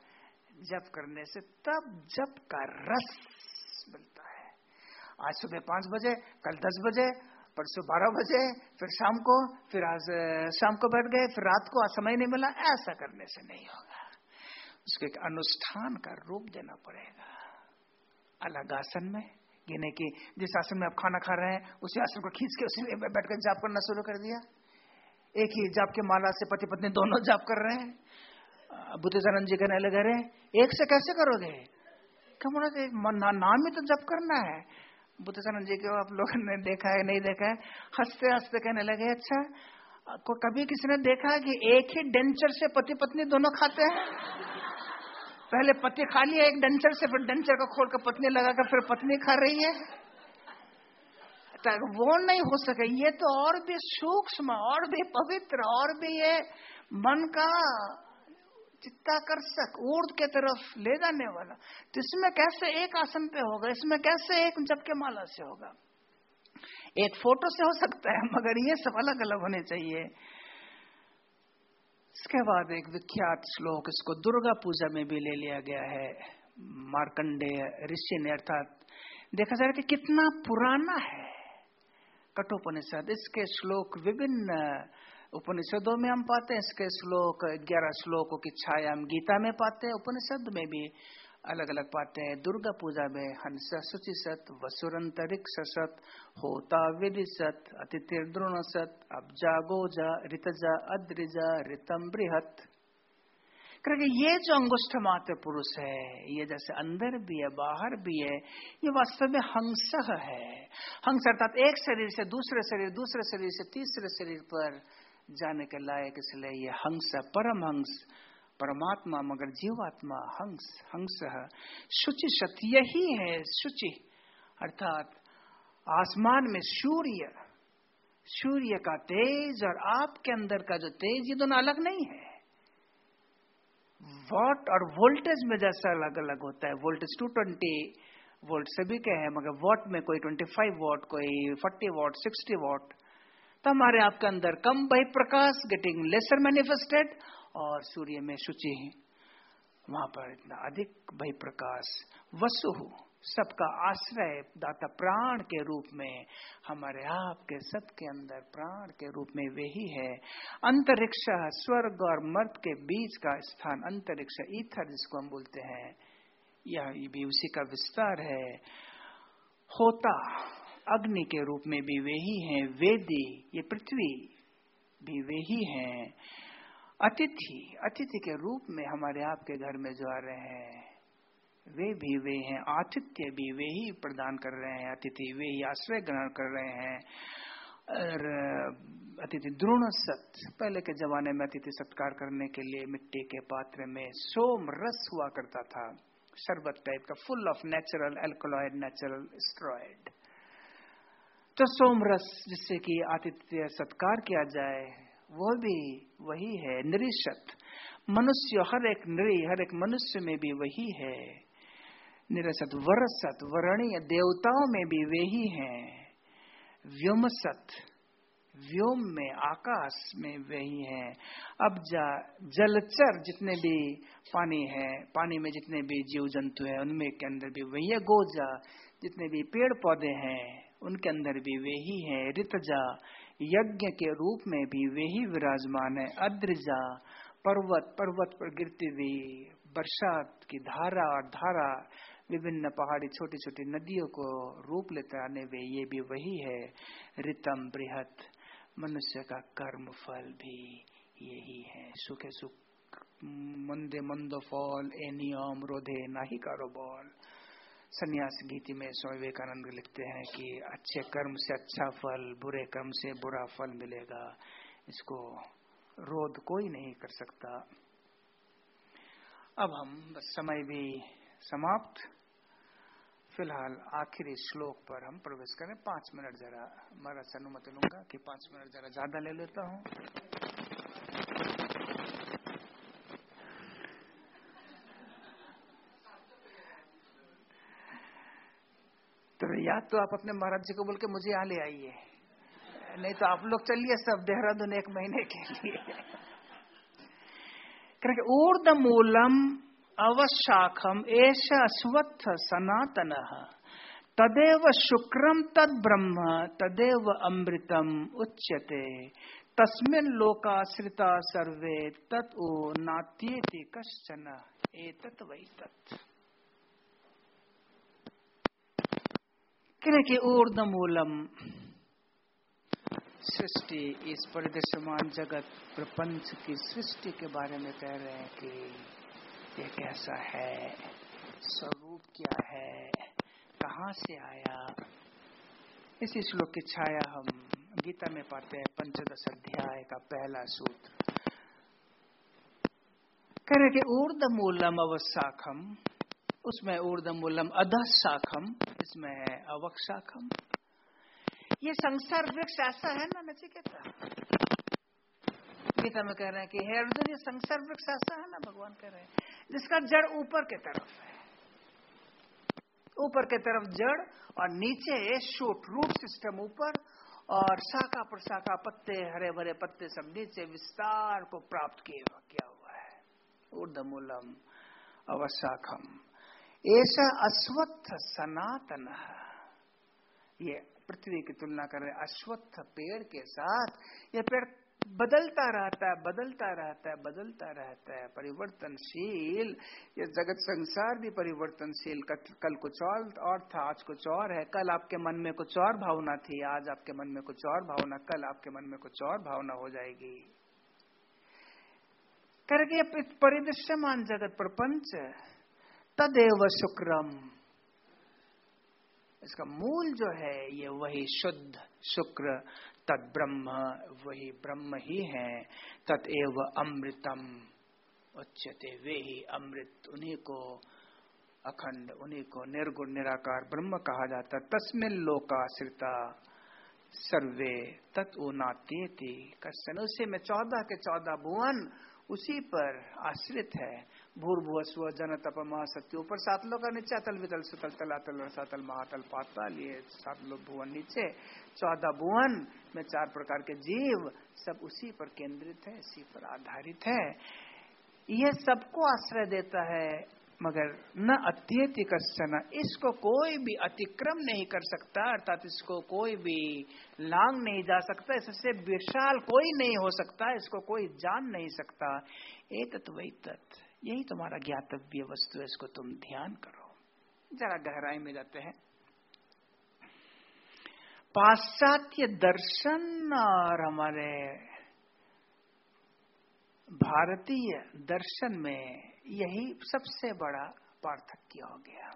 जप करने से तब जप का रस मिलता है। आज सुबह पाँच बजे, कल दस बजे परसों बारह बजे फिर शाम को, फिर आज शाम को बैठ गए, फिर रात को आज समय नहीं मिला, ऐसा करने से नहीं होगा। उसको एक अनुष्ठान का रूप देना पड़ेगा। अलग आसन में गिने की जिस आसन में आप खाना खा रहे हैं, उसी आसन को खींच के उसी में बैठकर जाप करना शुरू कर दिया। एक ही जाप के माला से पति पत्नी दोनों जाप कर रहे हैं। बुद्धिजानंद जी कहने लगे रहे एक से कैसे करोगे? क्या नाम ही तो जप करना है। बुद्धचरण जी को आप लोगों ने देखा है, नहीं देखा है? हँसते हँसते कहने लगे अच्छा को कभी किसी ने देखा कि एक ही डेंचर से पति पत्नी दोनों खाते हैं? पहले पति खा लिया एक डेंचर से, फिर डेंचर को खोल कर पत्नी लगाकर फिर पत्नी खा रही है। वो नहीं हो सके, ये तो और भी सूक्ष्म, और भी पवित्र, और भी ये मन का चित्ताकर्षक ऊर्ध के तरफ़ ले जाने वाला। तो इसमें कैसे एक आसन पे होगा? इसमें कैसे एक जब के माला से होगा? एक फ़ोटो से हो सकता है, मगर ये सब अलग अलग होने चाहिए। इसके बाद एक विख्यात श्लोक, इसको दुर्गा पूजा में भी ले लिया गया है। मार्कंडेय ऋषि ने अर्थात देखा जाए कि कितना पुराना है कठोपनिषद। इसके श्लोक विभिन्न उपनिषदों में हम पाते हैं, इसके श्लोक, ग्यारह श्लोकों की छाया हम गीता में पाते हैं, उपनिषद में भी अलग अलग पाते हैं। दुर्गा पूजा में हंस शुचि सत वसुरंतरिक्ष सत होता विधि सत अतिथि द्रोण सत अब्जा गोजा ऋतजा अद्रिजा ऋतम बृहत। क्योंकि ये जो अंगुष्ठ मात्र पुरुष है, ये जैसे अंदर भी है, बाहर भी है, ये वास्तव में हंस है। हंस अर्थात एक शरीर से दूसरे शरीर दूसरे शरीर से तीसरे शरीर पर जाने के लायक इसलिए ये हंस परम हंस, परमात्मा मगर जीवात्मा हंस हंस शुचि सत यही है, शुचि। अर्थात आसमान में सूर्य सूर्य का तेज और आपके अंदर का जो तेज, ये दोनों अलग नहीं है। वॉट और वोल्टेज में जैसा अलग अलग होता है वोल्टेज टू ट्वेंटी वोल्ट सभी के हैं, मगर वॉट में कोई ट्वेंटी फाइव वॉट कोई फोर्टी वॉट सिक्सटी वॉट हमारे आपके अंदर कम बही प्रकाश गेटिंग लेसर मैनिफेस्टेड और सूर्य में शुचि वहाँ पर इतना अधिक बही प्रकाश वसु सबका आश्रय दाता प्राण के रूप में, हमारे आप के सबके अंदर प्राण के रूप में वही है। अंतरिक्ष स्वर्ग और मर्द के बीच का स्थान, अंतरिक्ष ईथर जिसको हम बोलते हैं, यह भी उसी का विस्तार है। होता अग्नि के रूप में भी वही है वेदी, ये पृथ्वी भी वही है अतिथि अतिथि के रूप में हमारे आपके घर में जो आ रहे हैं, वे भी वे हैं, आतिथ्य भी वे ही प्रदान कर रहे हैं, अतिथि वे ही आश्रय ग्रहण कर रहे हैं। और, अतिथि द्रोण सत पहले के जमाने में अतिथि सत्कार करने के लिए मिट्टी के पात्र में सोम रस हुआ करता था, शरबत टाइप का full of natural alkaloid natural steroid तो सोम रस जिससे कि आतिथ्य सत्कार किया जाए वो भी वही है निरिशत मनुष्य, हर एक नृ, हर एक मनुष्य में भी वही है। निरसत, वरसत वरणीय देवताओं में भी वे ही हैं। व्योमसत, व्योम में, आकाश में वही है अब जा, जलचर जितने भी पानी है, पानी में जितने भी जीव जंतु है, उनमें के अंदर भी वही है। गोजा, जितने भी पेड़ पौधे हैं उनके अंदर भी वे ही। है ऋतजा यज्ञ के रूप में भी वे ही विराजमान है। अद्रजा पर्वत पर्वत पर गिरती हुई बरसात की धारा और धारा विभिन्न पहाड़ी छोटी छोटी नदियों को रूप लेते आने वे ये भी वही है। रितम बृहत मनुष्य का कर्म फल भी यही है। सुखे सुख, मंदे मंदो फल ए नियम रोधे, नाही कारो बॉल। संन्यास गीति में स्वामी विवेकानंद लिखते हैं कि अच्छे कर्म से अच्छा फल, बुरे कर्म से बुरा फल मिलेगा। इसको रोध कोई नहीं कर सकता। अब हम समय भी समाप्त। फ़िलहाल आखिरी श्लोक पर हम प्रवेश करें। पाँच मिनट जरा से अनुमति लूँगा कि पाँच मिनट जरा ज़्यादा ले लेता हूँ तो या तो आप अपने महाराज जी को बोल के मुझे यहाँ ले आइए। नहीं तो आप लोग चलिए सब देहरादून एक महीने के लिए। ऊर्द मूलम अवशाखम एष अश्वत्थ सनातन। तदेव शुक्रम तद ब्रह्म, तदेव अमृतम उच्यते। तस्मिन लोकाश्रिता सर्वे, तत् ओ नात्येति कश्चन। एतत् वै तत्। क्योंकि ऊर्द मूलम सृष्टि इस परिदृश्यमान जगत प्रपंच की सृष्टि के बारे में कह रहे हैं कि ये कैसा है? स्वरूप क्या है? कहाँ से आया? इसी श्लोक की छाया हम गीता में पाते हैं, पंचदश अध्याय का पहला सूत्र। कह रहे कि ऊर्द मूलम अवशाखम, उसमें ऊर्द मूलम अध शाखम इसमें है अवक्षाखम ये संसार वृक्ष ऐसा है ना नचिकेता गीता में कह रहे हैं कि, हे अर्जुन, ये संसार वृक्ष ऐसा है ना, भगवान कह रहे हैं। जिसका जड़ ऊपर के तरफ़ है। ऊपर के तरफ़ जड़ और नीचे शूट रूट सिस्टम ऊपर और शाखा प्रशाखा पत्ते हरे भरे पत्ते सब नीचे विस्तार को प्राप्त किया किया हुआ है। ऊर्धमूलम अवशाखम। ऐसा अश्वत्थ सनातन। ये पृथ्वी की तुलना कर रहे अश्वत्थ पेड़ के साथ। ये पेड़ बदलता रहता है, बदलता रहता है, बदलता रहता है, परिवर्तनशील। ये जगत संसार भी परिवर्तनशील। कल कुछ और और था, आज कुछ और है। कल आपके मन में कुछ और भावना थी, आज आपके मन में कुछ और भावना, कल आपके मन में कुछ और भावना हो जाएगी। करके परिदृश्यमान जगत, प्रपंच तदेव शुक्रम। इसका मूल जो है, ये वही शुद्ध शुक्र तद ब्रह्म, वही ब्रह्म ही है तत्व अमृतम। उच्चते वे ही अमृत, उन्हीं को अखंड, उन्हीं को निर्गुण, निराकार ब्रह्म कहा जाता। तस्मिन लोकाश्रिता सर्वे तत्नाती कसन उसी में चौदह के चौदह भुवन उसी पर आश्रित है। भूर्भुव स्व जन तप सत्य ऊपर सात लोग का नीचे, अतल वितल, सुतल तलातल रसातल महातल, पाताल, ये सात लोग भुवन नीचे, चौदह भुवन में चार प्रकार के जीव, सब उसी पर केंद्रित है, इसी पर आधारित है। यह सबको आश्रय देता है, मगर न अत्यति कश्चन, इसको कोई भी अतिक्रम नहीं कर सकता, अर्थात इसको कोई भी लांग नहीं जा सकता, इससे विशाल कोई नहीं हो सकता, इसको कोई जान नहीं सकता। एक वही तत्। यही तुम्हारा ज्ञातव्य वस्तु है, इसको तुम ध्यान करो। जरा गहराई में जाते हैं। पाश्चात्य दर्शन और हमारे भारतीय दर्शन में यही सबसे बड़ा पार्थक्य हो गया।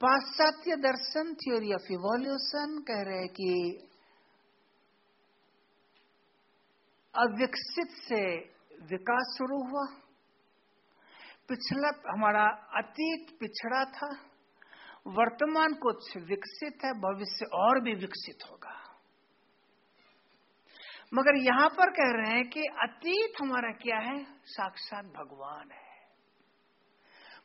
पाश्चात्य दर्शन थ्योरी ऑफ़ इवोल्यूशन कह रहे कि अविकसित से विकास शुरू हुआ। पिछला हमारा अतीत पिछड़ा था, वर्तमान कुछ विकसित है, भविष्य और भी विकसित होगा। मगर यहाँ पर कह रहे हैं कि अतीत हमारा क्या है? साक्षात भगवान है।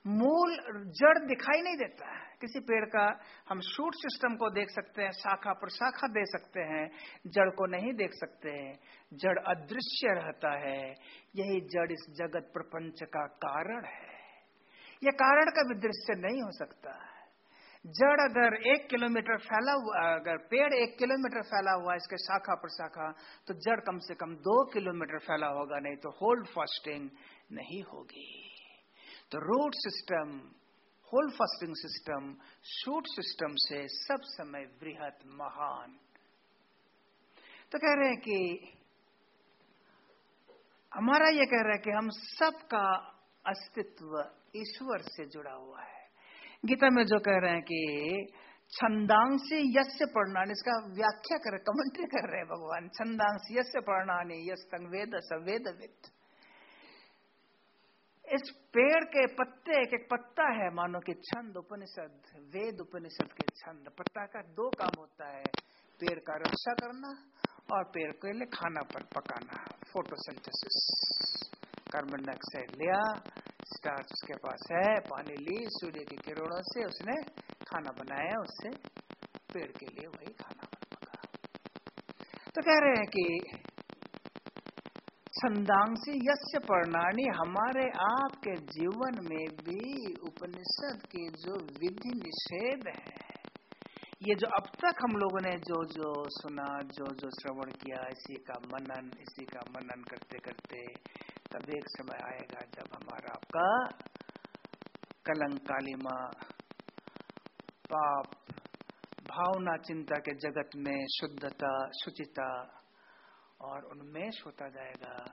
मूल जड़ दिखाई नहीं देता है। किसी पेड़ का हम शूट सिस्टम को देख सकते हैं, शाखा पर शाखा दे सकते हैं, जड़ को नहीं देख सकते हैं। जड़ अदृश्य रहता है। यही जड़ इस जगत प्रपंच का कारण है। यह कारण का दृश्य नहीं हो सकता जड़ अगर एक किलोमीटर फैला हुआ, अगर पेड़ एक किलोमीटर फैला हुआ इसके शाखा पर शाखा तो जड़ कम से कम दो किलोमीटर फैला होगा, नहीं तो होल्ड फास्टिंग नहीं होगी। तो root system whole fasting system shoot system से सब समय बृहत महान। तो कह रहे हैं कि हमारा ये कह रहा है कि हम सबका अस्तित्व ईश्वर से जुड़ा हुआ है। गीता में जो कह रहे हैं कि छंदांशी यस्य प्रणानी, इसका व्याख्या कर, कमेंट्री कर रहे हैं भगवान छंदांश यस्य प्रणानी यस तंग वेद सवेद विद इस पेड़ के पत्ते, एक एक पत्ता है, मानो कि छंद, उपनिषद, वेद उपनिषद के छंद। पत्ता का दो काम होता है, पेड़ का रक्षा करना और पेड़ के लिए खाना पर पकाना, फोटोसिंथेसिस। कार्बन डाइऑक्साइड लिया, स्टार्च उसके पास है, पानी ली, सूर्य की किरणों से उसने खाना बनाया, उससे पेड़ के लिए वही खाना पर पका। तो कह रहे हैं कि छंदांशी यस्य प्रणानी हमारे आपके जीवन में भी उपनिषद के जो विधि निषेध है। ये जो अब तक हम लोगों ने जो जो सुना, जो जो श्रवण किया, इसी का मनन, इसी का मनन करते करते तब एक समय आएगा जब हमारा आपका कलंक कालिमा पाप, भावना, चिंता के जगत में शुद्धता, शुचिता और उन्मेष होता जाएगा।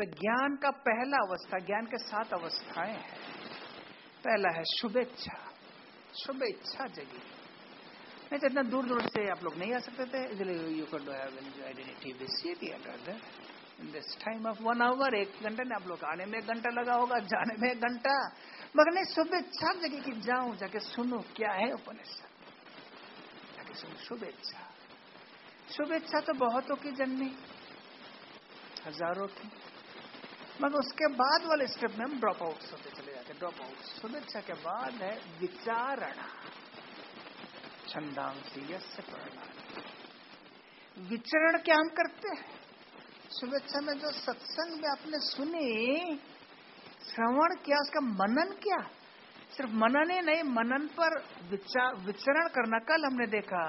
तो ज्ञान का पहला अवस्था, ज्ञान के सात अवस्थाएँ हैं। पहला है शुभेच्छा। शुभ इच्छा जगी। नहीं तो इतना दूर दूर से आप लोग नहीं आ सकते थे, इसलिए you can do have identity with this time of one hour एक घंटे ने आप लोग आने में एक घंटा लगा होगा, जाने में एक घंटा। मगर नहीं, शुभेच्छा जगह की जाऊँ, जाके सुनो क्या है उपनिषद। जाके सुनो, शुभेच्छा। शुभेच्छा तो बहुतों की जन्मी, हज़ारों की। मगर उसके बाद वाले स्टेप में हम ड्रॉप आउट होते चले जाते ड्रॉप आउट शुभेच्छा के बाद है विचारणा। छंदांशी यस्य विचरण क्या हम करते हैं? शुभेच्छा में जो सत्संग में आपने सुनी, श्रवण किया, उसका मनन क्या, सिर्फ़ मनन ही नहीं, मनन पर विचरण करना कल हमने देखा,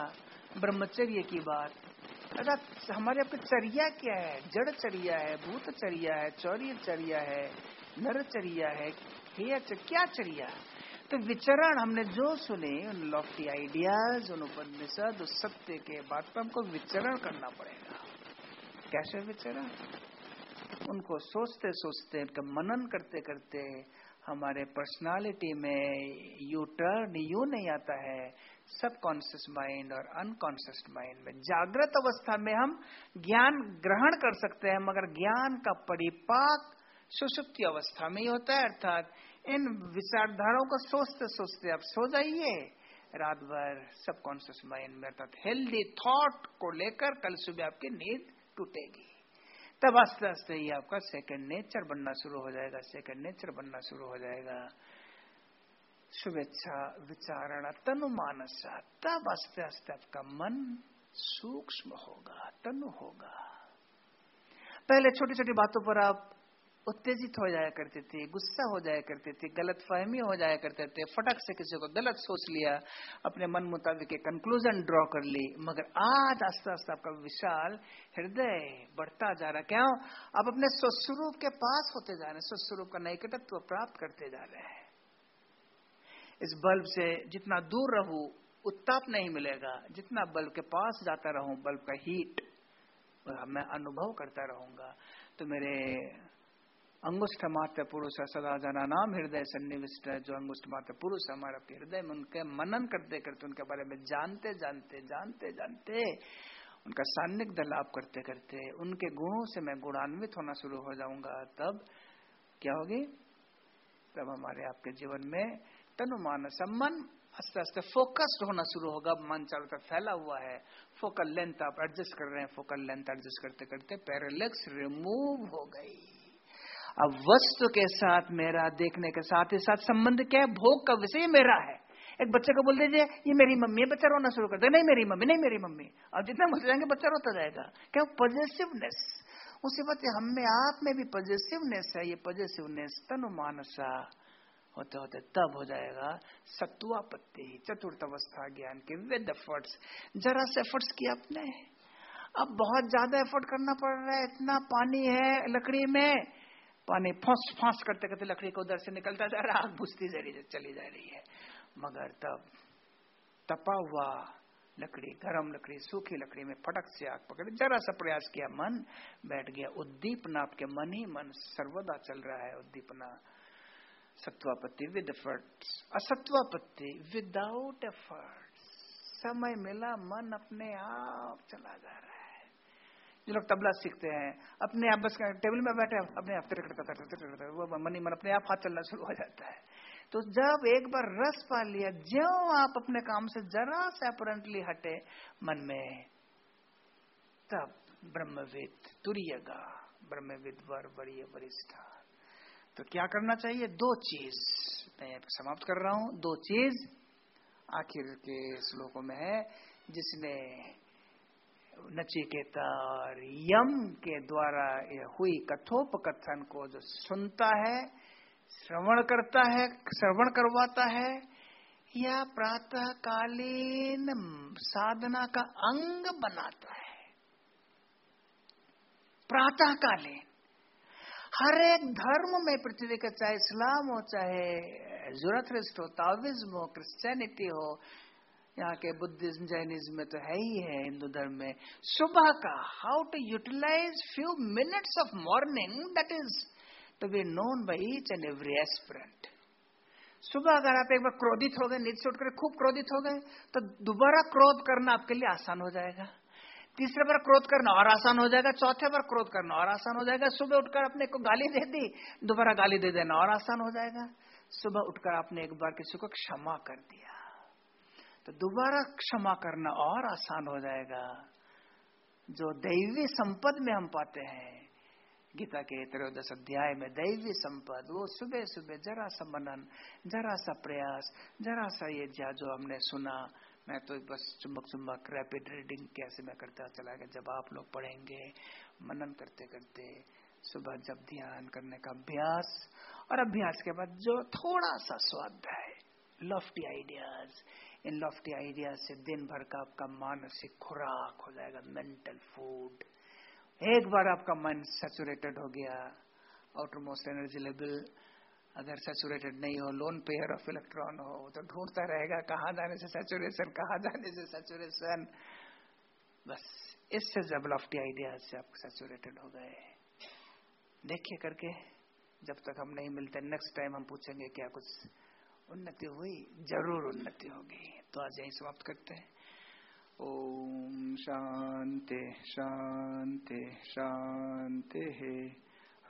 ब्रह्मचर्य की बात। अर्थात हमारे आपके चरिया क्या है? जड़ चरिया है, भूत चरिया है, चौरी चर्या है, नर चर्या है क्या चरिया? तो विचरण हमने जो सुने, उन लॉफ्टी आइडियाज़ उन उपनिषद, उस सत्य के बाद पर हमको विचरण करना पड़ेगा। कैसे विचरण? उनको सोचते सोचते उनका मनन करते करते हमारे पर्सनालिटी में यू टर्न यू नहीं आता है। सब कॉन्शियस माइंड और अनकॉन्शियस माइंड में। जागृत अवस्था में हम ज्ञान ग्रहण कर सकते हैं, मगर ज्ञान का परिपाक सुसुप्ति अवस्था में ही होता है, अर्थात इन विचारधाराओं को सोचते सोचते आप सो जाइए। रात भर सब कॉन्शियस माइंड में, अर्थात हेल्दी थॉट को लेकर कल सुबह आपकी नींद टूटेगी। तब आस्ते आस्ते ही आपका सेकंड नेचर बनना शुरू हो जाएगा सेकंड नेचर बनना शुरू हो जाएगा। शुभेच्छा विचारण। तनु मानस, तब आस्ते आस्ते आपका मन सूक्ष्म होगा, तनु होगा। पहले छोटी छोटी बातों पर आप उत्तेजित हो जाया करते थे, गुस्सा हो जाया करते थे गलत फहमी हो जाया करते थे, फटक से किसी को गलत सोच लिया, अपने मन मुताबिक एक कंक्लूजन ड्रॉ कर ली, मगर आज आस्ते आस्ते आपका विशाल हृदय बढ़ता जा रहा क्यों? आप अपने स्वस्वरूप के पास होते जा रहे हैं, स्वस्वरूप का नैकटत्व प्राप्त करते जा रहे हैं। इस बल्ब से जितना दूर रहूँ, उत्ताप नहीं मिलेगा। जितना बल्ब के पास जाता रहूँ, बल्ब का हीट मैं अनुभव करता रहूँगा। तो मेरे अंगुष्ठ मात्र पुरुष सदा जना नाम हृदय सन्निविष्ट है। जो अंगुष्ठ मात्र पुरुष हमारा हृदय, में उनके मनन करते करते, उनके बारे में जानते जानते जानते जानते, उनका सान्निध्य लाभ करते करते, उनके गुणों से मैं गुणान्वित होना शुरू हो जाऊँगा। तब क्या होगी? तब हमारे आपके जीवन में तनुमान सम्मान आस्ते आस्ते फोकस्ड होना शुरू होगा, मन चारों तरफ़ फैला हुआ है। फोकल लेंथ आप एडजस्ट कर रहे हैं फोकल लेंथ एडजस्ट करते करते पैरालेक्स रिमूव हो गई। अब वस्तु के साथ मेरा, देखने के साथ ही साथ संबंध क्या है? भोग का विषय मेरा है। एक बच्चे को बोल दीजिए, ये मेरी मम्मी है, बच्चा रोना शुरू कर दे। नहीं, मेरी मम्मी, नहीं, मेरी मम्मी। और जितना मुझे जाएँगे, बच्चा रोता जाएगा। क्या पॉजिटिवनेस उसी बात हम में, आप में भी पॉजिटिवनेस है। ये पॉजिटिवनेस तनु मानसा होते होते तब हो जाएगा सत्वापत्ति, चतुर्थ अवस्था ज्ञान के विद एफर्ट्स जरा से एफर्ट्स किया आपने। अब बहुत ज़्यादा एफर्ट करना पड़ रहा है। इतना पानी है लकड़ी में। पानी फंस फांस करते करते लकड़ी को उधर से निकलता जा रहा आग बुझती जा रही चली जा रही है। मगर तब तपा हुआ लकड़ी, गरम लकड़ी, सूखी लकड़ी में फटक से आग पकड़े। जरा सा प्रयास किया मन, बैठ गया। उद्दीपना आपके मन ही मन, सर्वदा चल रहा है उद्दीपना। सत्वापत्ति विद एफर्ट्स असत्वापत्ति विदाउट एफर्ट्स समय मिला, मन अपने आप चला जा रहा है। जो लोग तबला सीखते हैं। अपने आप बस टेबल में बैठे, अपने आप तिरकता वो मनी मन अपने आप हाथ चलना शुरू हो जाता है। तो जब एक बार रस पा लिया जो आप अपने काम से जरा से अपरेंटली हटे मन में, तब ब्रह्मविद तुरियगा। ब्रह्मविद वर बड़ी वरिष्ठा। तो क्या करना चाहिए? दो चीज़ मैं समाप्त कर रहा हूँ। दो चीज़ आखिर के श्लोकों में है जिसने नचिकेता और यम के द्वारा हुई कथोपकथन को जो सुनता है, श्रवण करता है, श्रवण करवाता है, या प्रातः कालीन साधना का अंग बनाता है। प्रातः कालीन हर एक धर्म में पृथ्वी का चाहे इस्लाम हो, चाहे जुरथरिस्ट हो ताविज्म हो, क्रिश्चियनिटी हो, यहाँ के बुद्धिज्म, जैनिज्म में तो है ही है हिंदू धर्म में। सुबह का how to utilise few minutes of morning that is to be known by each and every aspirant सुबह अगर आप एक बार क्रोधित हो गए नीचे उठकर खूब क्रोधित हो गए तो दोबारा क्रोध करना आपके लिए आसान हो जाएगा। तीसरे बार क्रोध करना और आसान हो जाएगा, चौथे बार क्रोध करना और आसान हो जाएगा। सुबह उठकर अपने को गाली दे दी, दोबारा गाली दे देना और आसान हो जाएगा। सुबह उठकर आपने एक बार किसी को क्षमा कर दिया। तो दोबारा क्षमा करना और आसान हो जाएगा। जो दैवी संपद में हम पाते हैं, गीता के त्रयोदश अध्याय में दैवी संपद, वो सुबह सुबह जरा सा मनन, जरा सा प्रयास, जरा सा ये जो हमने सुना मैं तो बस चुंबक चुंबक रैपिड रीडिंग कैसे मैं करता, चला गया। जब आप लोग पढ़ेंगे, मनन करते करते सुबह जब ध्यान करने का अभ्यास, और अभ्यास के बाद जो थोड़ा सा स्वाध्याय लॉफ्टी आइडियाज़ इन लॉफ्टी आइडियाज़ से दिन भर का आपका मानसिक खुराक हो जाएगा मेंटल फ़ूड एक बार आपका मन सेचुरेटेड हो गया आउटर मोस्ट एनर्जी लेवल अगर सेचुरेटेड नहीं हो लोन पेयर ऑफ़ इलेक्ट्रॉन हो तो ढूंढता रहेगा, कहाँ जाने से सेचुरेशन कहाँ जाने से सेचुरेशन बस इससे जब लॉफ्टी आइडिया से आप सेचुरेटेड हो गए। देखिए करके, जब तक हम नहीं मिलते नेक्स्ट टाइम हम पूछेंगे क्या कुछ। उन्नति हुई, ज़रूर उन्नति होगी। तो आज यही समाप्त करते हैं। ओम शांति शांति शांति